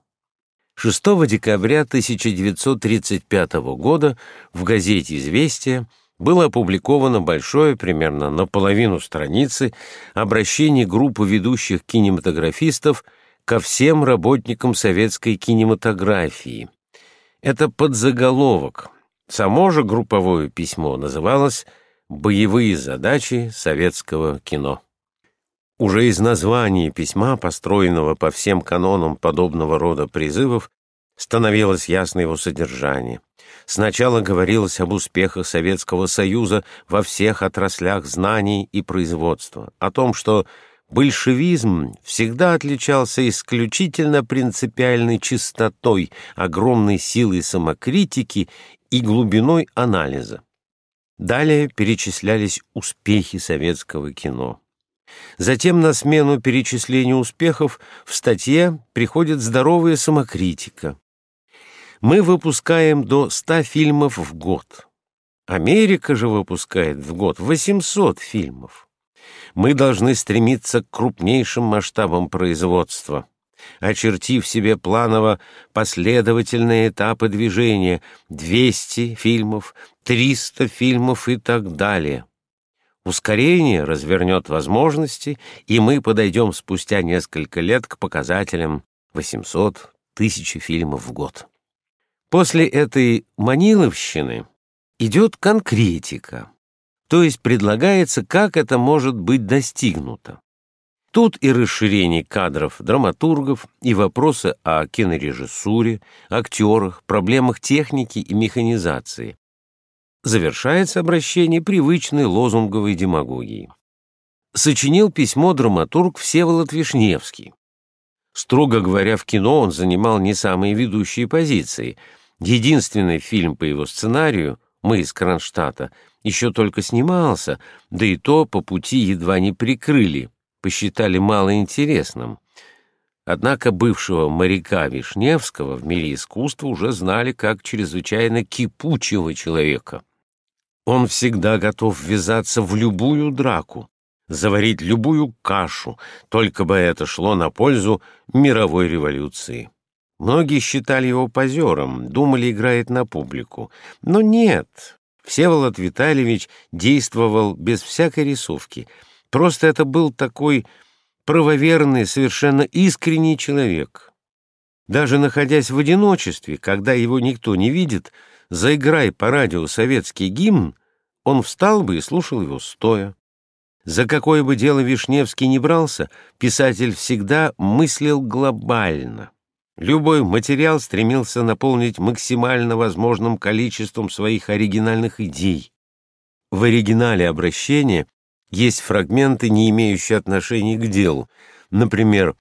S1: 6 декабря 1935 года в газете «Известия» было опубликовано большое, примерно наполовину страницы, обращение группы ведущих кинематографистов ко всем работникам советской кинематографии. Это подзаголовок. Само же групповое письмо называлось «Боевые задачи советского кино». Уже из названия письма, построенного по всем канонам подобного рода призывов, становилось ясно его содержание. Сначала говорилось об успехах Советского Союза во всех отраслях знаний и производства, о том, что большевизм всегда отличался исключительно принципиальной чистотой, огромной силой самокритики и глубиной анализа. Далее перечислялись успехи советского кино. Затем на смену перечислению успехов в статье приходит здоровая самокритика, мы выпускаем до 100 фильмов в год. Америка же выпускает в год 800 фильмов. Мы должны стремиться к крупнейшим масштабам производства, очертив себе планово последовательные этапы движения 200 фильмов, 300 фильмов и так далее. Ускорение развернет возможности, и мы подойдем спустя несколько лет к показателям 800 тысяч фильмов в год. После этой маниловщины идет конкретика, то есть предлагается, как это может быть достигнуто. Тут и расширение кадров драматургов, и вопросы о кинорежиссуре, актерах, проблемах техники и механизации. Завершается обращение привычной лозунговой демагогией. Сочинил письмо драматург Всеволод Вишневский. Строго говоря, в кино он занимал не самые ведущие позиции. Единственный фильм по его сценарию «Мы из Кронштадта» еще только снимался, да и то по пути едва не прикрыли, посчитали малоинтересным. Однако бывшего моряка Вишневского в мире искусства уже знали как чрезвычайно кипучего человека. Он всегда готов ввязаться в любую драку, заварить любую кашу, только бы это шло на пользу мировой революции. Многие считали его позером, думали, играет на публику. Но нет, Всеволод Витальевич действовал без всякой рисовки. Просто это был такой правоверный, совершенно искренний человек. Даже находясь в одиночестве, когда его никто не видит, заиграй по радио советский гимн, он встал бы и слушал его стоя. За какое бы дело Вишневский не брался, писатель всегда мыслил глобально. Любой материал стремился наполнить максимально возможным количеством своих оригинальных идей. В оригинале обращения есть фрагменты, не имеющие отношения к делу. Например,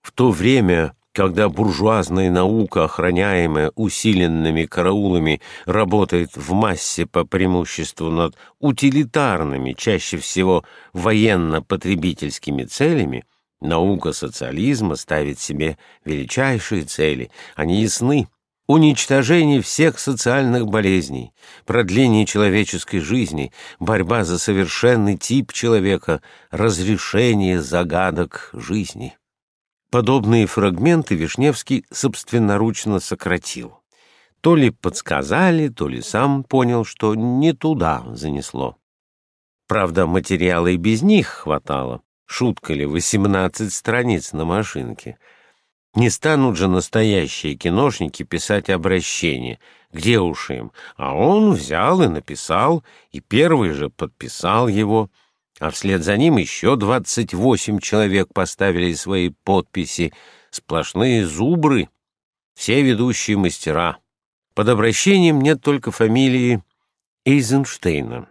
S1: в то время когда буржуазная наука, охраняемая усиленными караулами, работает в массе по преимуществу над утилитарными, чаще всего военно-потребительскими целями, наука социализма ставит себе величайшие цели, они ясны. Уничтожение всех социальных болезней, продление человеческой жизни, борьба за совершенный тип человека, разрешение загадок жизни. Подобные фрагменты Вишневский собственноручно сократил. То ли подсказали, то ли сам понял, что не туда занесло. Правда, материала и без них хватало. Шутка ли, 18 страниц на машинке. Не станут же настоящие киношники писать обращение. Где уж им? А он взял и написал, и первый же подписал его — а вслед за ним еще двадцать восемь человек поставили свои подписи, сплошные зубры, все ведущие мастера. Под обращением нет только фамилии Эйзенштейна.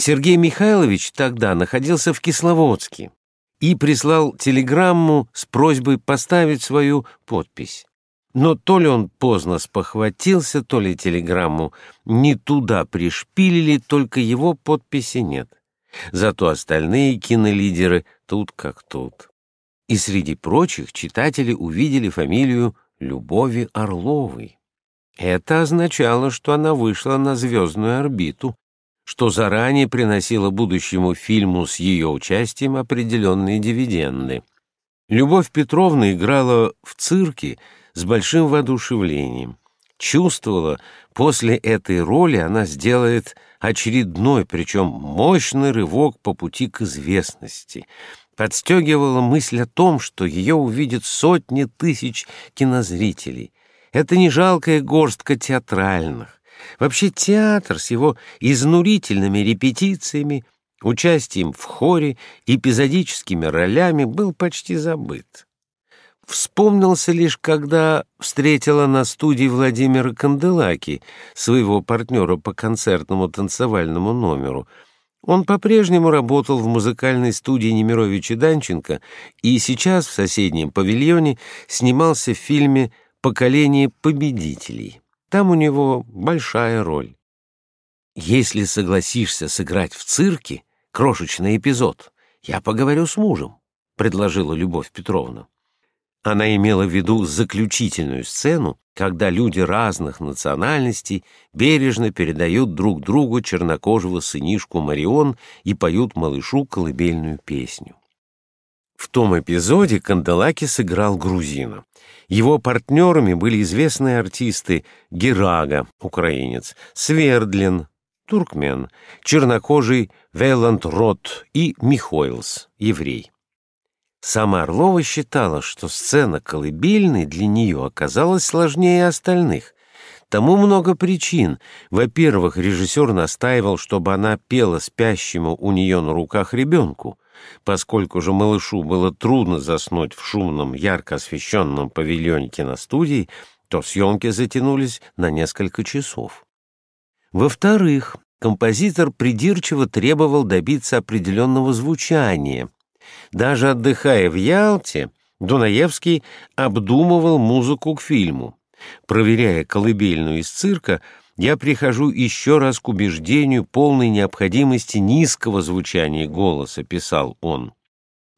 S1: Сергей Михайлович тогда находился в Кисловодске и прислал телеграмму с просьбой поставить свою подпись. Но то ли он поздно спохватился, то ли телеграмму не туда пришпилили, только его подписи нет. Зато остальные кинолидеры тут как тут. И среди прочих читатели увидели фамилию Любови Орловой. Это означало, что она вышла на звездную орбиту, что заранее приносило будущему фильму с ее участием определенные дивиденды. Любовь Петровна играла в цирке с большим воодушевлением. Чувствовала, после этой роли она сделает очередной, причем мощный рывок по пути к известности. Подстегивала мысль о том, что ее увидят сотни тысяч кинозрителей. Это не жалкая горстка театральных. Вообще театр с его изнурительными репетициями, участием в хоре, эпизодическими ролями был почти забыт вспомнился лишь, когда встретила на студии Владимира Канделаки, своего партнера по концертному танцевальному номеру. Он по-прежнему работал в музыкальной студии Немировича Данченко и сейчас в соседнем павильоне снимался в фильме «Поколение победителей». Там у него большая роль. «Если согласишься сыграть в цирке крошечный эпизод, я поговорю с мужем», — предложила Любовь Петровна. Она имела в виду заключительную сцену, когда люди разных национальностей бережно передают друг другу чернокожего сынишку Марион и поют малышу колыбельную песню. В том эпизоде Канделаки сыграл грузина. Его партнерами были известные артисты Герага, украинец, Свердлин, туркмен, чернокожий Вейланд Рот и Михойлс, еврей. Сама Орлова считала, что сцена колыбельной для нее оказалась сложнее остальных. Тому много причин. Во-первых, режиссер настаивал, чтобы она пела спящему у нее на руках ребенку. Поскольку же малышу было трудно заснуть в шумном, ярко освещенном павильоне киностудии, то съемки затянулись на несколько часов. Во-вторых, композитор придирчиво требовал добиться определенного звучания — даже отдыхая в Ялте, Дунаевский обдумывал музыку к фильму. Проверяя колыбельную из цирка, я прихожу еще раз к убеждению полной необходимости низкого звучания голоса, писал он.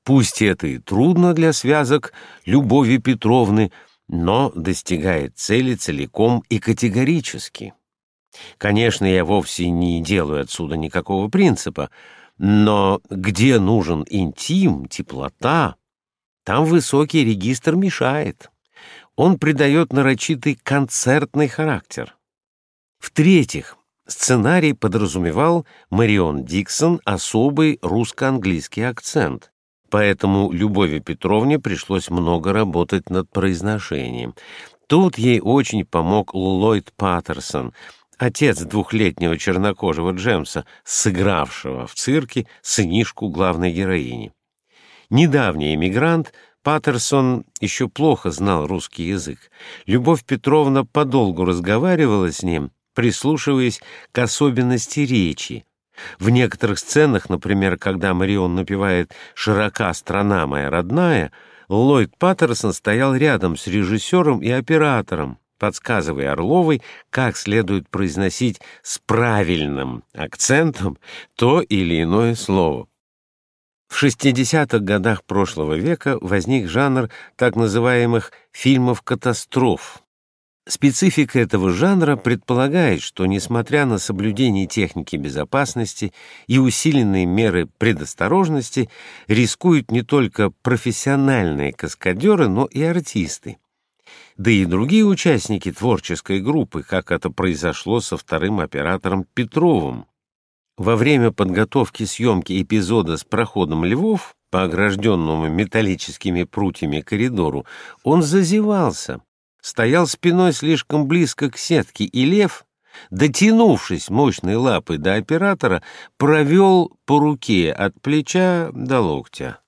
S1: Пусть это и трудно для связок Любови Петровны, но достигает цели целиком и категорически. Конечно, я вовсе не делаю отсюда никакого принципа, но где нужен интим, теплота, там высокий регистр мешает. Он придает нарочитый концертный характер. В-третьих, сценарий подразумевал Марион Диксон особый русско-английский акцент, поэтому Любови Петровне пришлось много работать над произношением. Тут ей очень помог Ллойд Паттерсон — отец двухлетнего чернокожего Джемса, сыгравшего в цирке сынишку главной героини. Недавний эмигрант Паттерсон еще плохо знал русский язык. Любовь Петровна подолгу разговаривала с ним, прислушиваясь к особенности речи. В некоторых сценах, например, когда Марион напевает «Широка страна моя родная», Ллойд Паттерсон стоял рядом с режиссером и оператором, подсказывая Орловой, как следует произносить с правильным акцентом то или иное слово. В 60-х годах прошлого века возник жанр так называемых фильмов-катастроф. Специфика этого жанра предполагает, что, несмотря на соблюдение техники безопасности и усиленные меры предосторожности, рискуют не только профессиональные каскадеры, но и артисты да и другие участники творческой группы, как это произошло со вторым оператором Петровым. Во время подготовки съемки эпизода с проходом львов по огражденному металлическими прутьями коридору он зазевался, стоял спиной слишком близко к сетке, и лев, дотянувшись мощной лапой до оператора, провел по руке от плеча до локтя.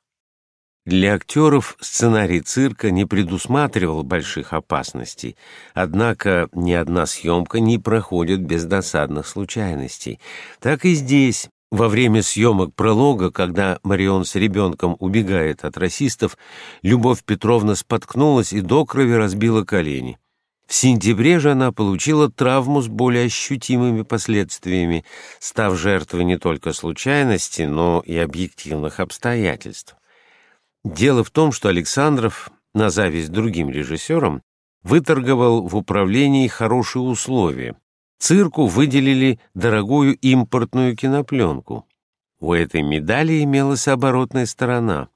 S1: Для актеров сценарий цирка не предусматривал больших опасностей, однако ни одна съемка не проходит без досадных случайностей. Так и здесь, во время съемок пролога, когда Марион с ребенком убегает от расистов, Любовь Петровна споткнулась и до крови разбила колени. В сентябре же она получила травму с более ощутимыми последствиями, став жертвой не только случайности, но и объективных обстоятельств. Дело в том, что Александров, на зависть другим режиссерам, выторговал в управлении хорошие условия. Цирку выделили дорогую импортную кинопленку. У этой медали имелась оборотная сторона.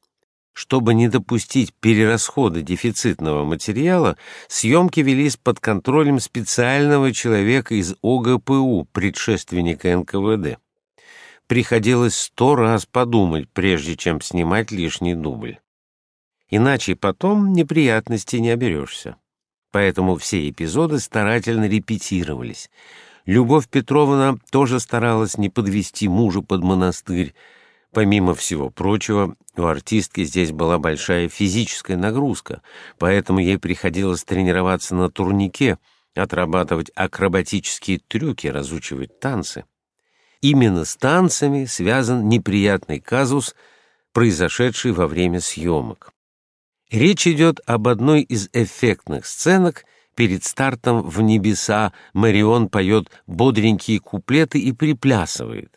S1: Чтобы не допустить перерасхода дефицитного материала, съемки велись под контролем специального человека из ОГПУ, предшественника НКВД приходилось сто раз подумать, прежде чем снимать лишний дубль. Иначе потом неприятностей не оберешься. Поэтому все эпизоды старательно репетировались. Любовь Петровна тоже старалась не подвести мужа под монастырь. Помимо всего прочего, у артистки здесь была большая физическая нагрузка, поэтому ей приходилось тренироваться на турнике, отрабатывать акробатические трюки, разучивать танцы. Именно с танцами связан неприятный казус, произошедший во время съемок. Речь идет об одной из эффектных сценок. Перед стартом в небеса Марион поет бодренькие куплеты и приплясывает.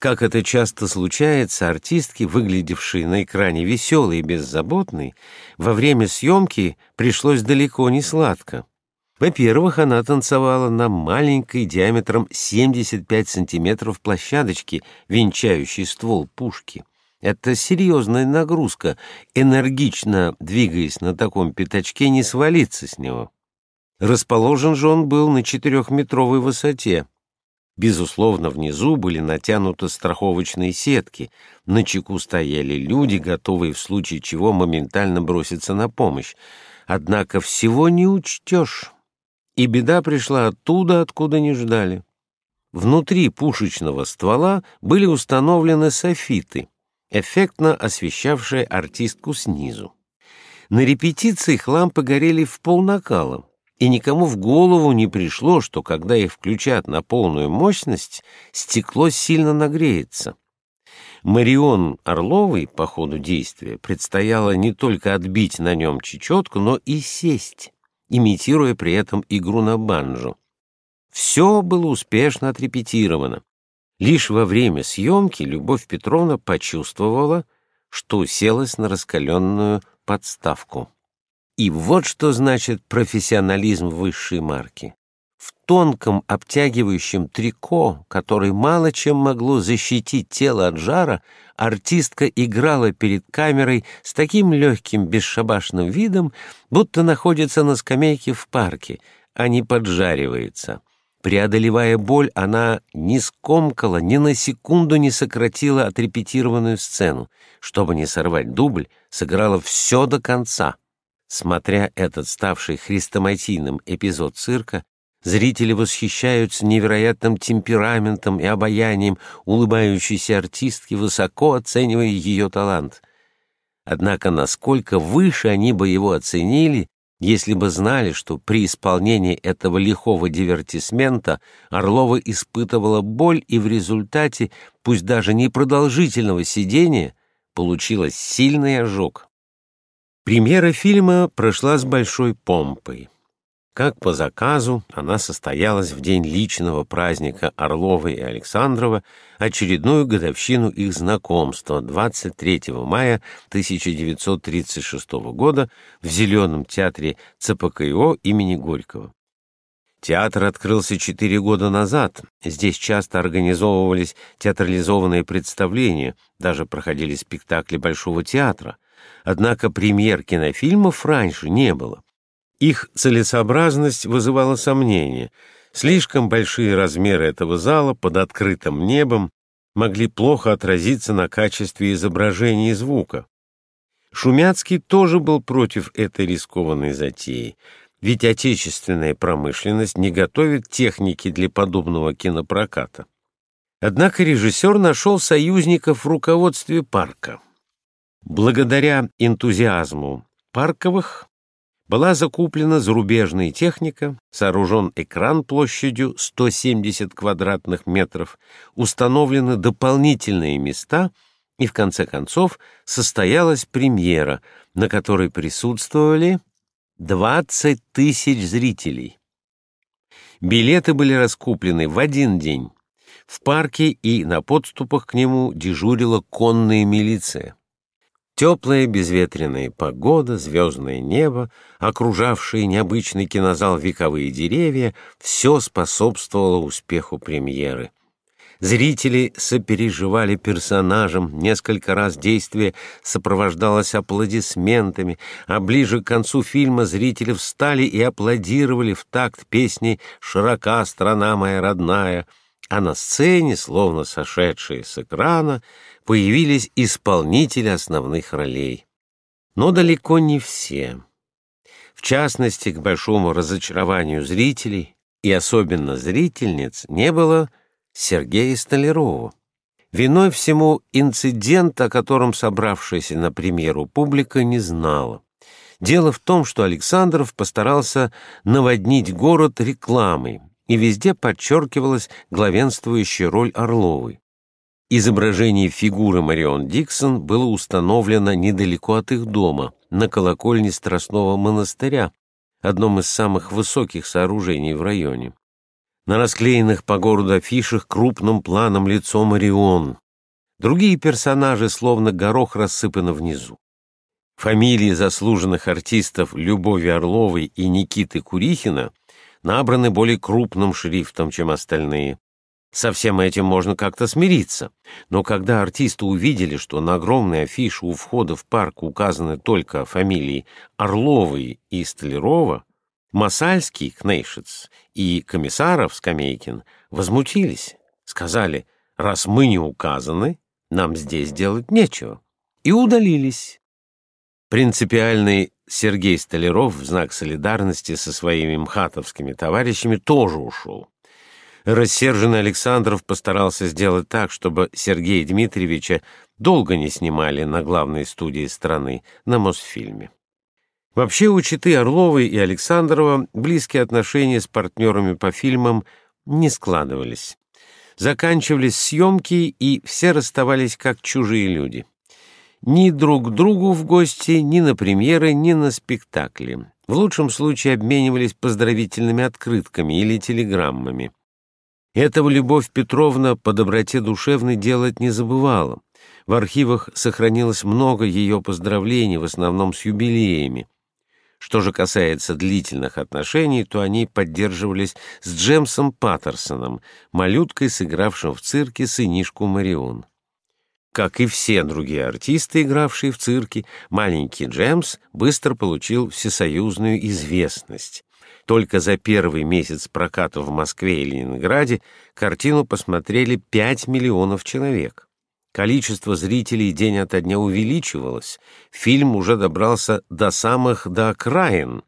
S1: Как это часто случается, артистки, выглядевшие на экране веселой и беззаботной, во время съемки пришлось далеко не сладко. Во-первых, она танцевала на маленькой диаметром 75 сантиметров площадочке, венчающей ствол пушки. Это серьезная нагрузка, энергично двигаясь на таком пятачке, не свалиться с него. Расположен же он был на четырехметровой высоте. Безусловно, внизу были натянуты страховочные сетки, на чеку стояли люди, готовые в случае чего моментально броситься на помощь. Однако всего не учтешь, и беда пришла оттуда, откуда не ждали. Внутри пушечного ствола были установлены софиты, эффектно освещавшие артистку снизу. На репетициях лампы горели в пол накалом и никому в голову не пришло, что когда их включат на полную мощность, стекло сильно нагреется. Марион Орловой по ходу действия предстояло не только отбить на нем чечетку, но и сесть, имитируя при этом игру на банджо. Все было успешно отрепетировано. Лишь во время съемки Любовь Петровна почувствовала, что уселась на раскаленную подставку. И вот что значит профессионализм высшей марки. В тонком обтягивающем трико, который мало чем могло защитить тело от жара, артистка играла перед камерой с таким легким бесшабашным видом, будто находится на скамейке в парке, а не поджаривается. Преодолевая боль, она не скомкала, ни на секунду не сократила отрепетированную сцену. Чтобы не сорвать дубль, сыграла все до конца — Смотря этот ставший хрестоматийным эпизод цирка, зрители восхищаются невероятным темпераментом и обаянием улыбающейся артистки, высоко оценивая ее талант. Однако насколько выше они бы его оценили, если бы знали, что при исполнении этого лихого дивертисмента Орлова испытывала боль и в результате, пусть даже непродолжительного сидения, получилась сильный ожог. Премьера фильма прошла с большой помпой. Как по заказу, она состоялась в день личного праздника Орлова и Александрова, очередную годовщину их знакомства 23 мая 1936 года в Зеленом театре ЦПКИО имени Горького. Театр открылся четыре года назад. Здесь часто организовывались театрализованные представления, даже проходили спектакли Большого театра. Однако премьер кинофильмов раньше не было. Их целесообразность вызывала сомнения. Слишком большие размеры этого зала под открытым небом могли плохо отразиться на качестве изображения и звука. Шумяцкий тоже был против этой рискованной затеи, ведь отечественная промышленность не готовит техники для подобного кинопроката. Однако режиссер нашел союзников в руководстве парка. Благодаря энтузиазму Парковых была закуплена зарубежная техника, сооружен экран площадью 170 квадратных метров, установлены дополнительные места и, в конце концов, состоялась премьера, на которой присутствовали 20 тысяч зрителей. Билеты были раскуплены в один день. В парке и на подступах к нему дежурила конная милиция. Теплая безветренная погода, звездное небо, окружавшие необычный кинозал вековые деревья — все способствовало успеху премьеры. Зрители сопереживали персонажам, несколько раз действие сопровождалось аплодисментами, а ближе к концу фильма зрители встали и аплодировали в такт песни «Широка страна моя родная», а на сцене, словно сошедшие с экрана, появились исполнители основных ролей. Но далеко не все. В частности, к большому разочарованию зрителей и особенно зрительниц не было Сергея Столярова. Виной всему инцидент, о котором собравшаяся на премьеру публика не знала. Дело в том, что Александров постарался наводнить город рекламой, и везде подчеркивалась главенствующая роль Орловой. Изображение фигуры Марион Диксон было установлено недалеко от их дома, на колокольне Страстного монастыря, одном из самых высоких сооружений в районе. На расклеенных по городу афишах крупным планом лицо Марион. Другие персонажи словно горох рассыпаны внизу. Фамилии заслуженных артистов Любови Орловой и Никиты Курихина набраны более крупным шрифтом, чем остальные. Со всем этим можно как-то смириться. Но когда артисты увидели, что на огромной афише у входа в парк указаны только фамилии Орловой и Столярова, Масальский, Кнейшиц, и Комиссаров, Скамейкин, возмутились, сказали, раз мы не указаны, нам здесь делать нечего, и удалились. Принципиальный Сергей Столяров в знак солидарности со своими мхатовскими товарищами тоже ушел. Рассерженный Александров постарался сделать так, чтобы Сергея Дмитриевича долго не снимали на главной студии страны, на Мосфильме. Вообще у Читы Орловой и Александрова близкие отношения с партнерами по фильмам не складывались. Заканчивались съемки, и все расставались как чужие люди. Ни друг другу в гости, ни на премьеры, ни на спектакли. В лучшем случае обменивались поздравительными открытками или телеграммами. Этого Любовь Петровна по доброте душевной делать не забывала. В архивах сохранилось много ее поздравлений, в основном с юбилеями. Что же касается длительных отношений, то они поддерживались с Джемсом Паттерсоном, малюткой, сыгравшим в цирке сынишку Марион. Как и все другие артисты, игравшие в цирке, маленький Джемс быстро получил всесоюзную известность. Только за первый месяц проката в Москве и Ленинграде картину посмотрели 5 миллионов человек. Количество зрителей день ото дня увеличивалось, фильм уже добрался до самых до окраин.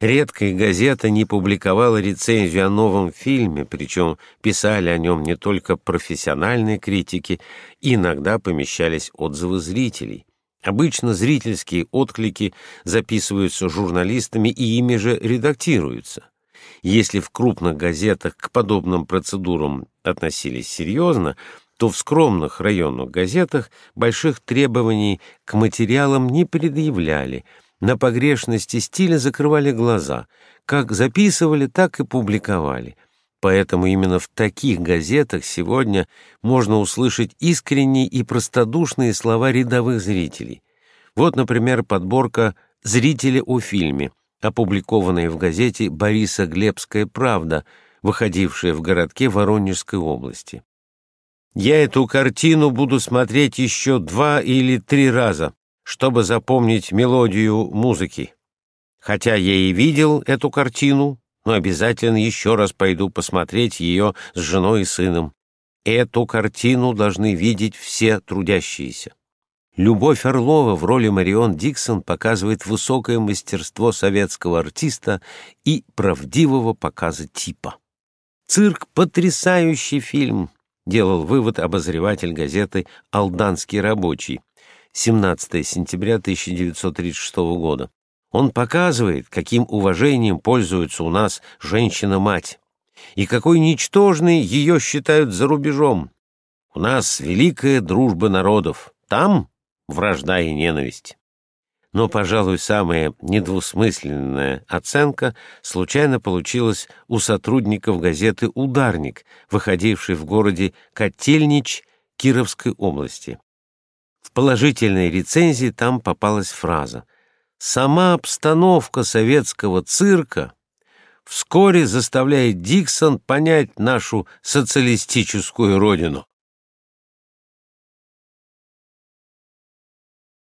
S1: Редкая газета не публиковала рецензию о новом фильме, причем писали о нем не только профессиональные критики, иногда помещались отзывы зрителей. Обычно зрительские отклики записываются журналистами и ими же редактируются. Если в крупных газетах к подобным процедурам относились серьезно, то в скромных районных газетах больших требований к материалам не предъявляли, на погрешности стиля закрывали глаза, как записывали, так и публиковали. Поэтому именно в таких газетах сегодня можно услышать искренние и простодушные слова рядовых зрителей. Вот, например, подборка «Зрители о фильме», опубликованная в газете «Бориса Глебская правда», выходившая в городке Воронежской области. Я эту картину буду смотреть еще два или три раза, чтобы запомнить мелодию музыки. Хотя я и видел эту картину, но обязательно еще раз пойду посмотреть ее с женой и сыном. Эту картину должны видеть все трудящиеся. Любовь Орлова в роли Марион Диксон показывает высокое мастерство советского артиста и правдивого показа типа. «Цирк» — потрясающий фильм, делал вывод обозреватель газеты «Алданский рабочий» 17 сентября 1936 года. Он показывает, каким уважением пользуется у нас женщина-мать, и какой ничтожной ее считают за рубежом. У нас великая дружба народов, там вражда и ненависть но, пожалуй, самая недвусмысленная оценка случайно получилась у сотрудников газеты «Ударник», выходившей в городе Котельнич Кировской области. В положительной рецензии там попалась фраза «Сама обстановка советского цирка вскоре заставляет Диксон понять нашу социалистическую родину».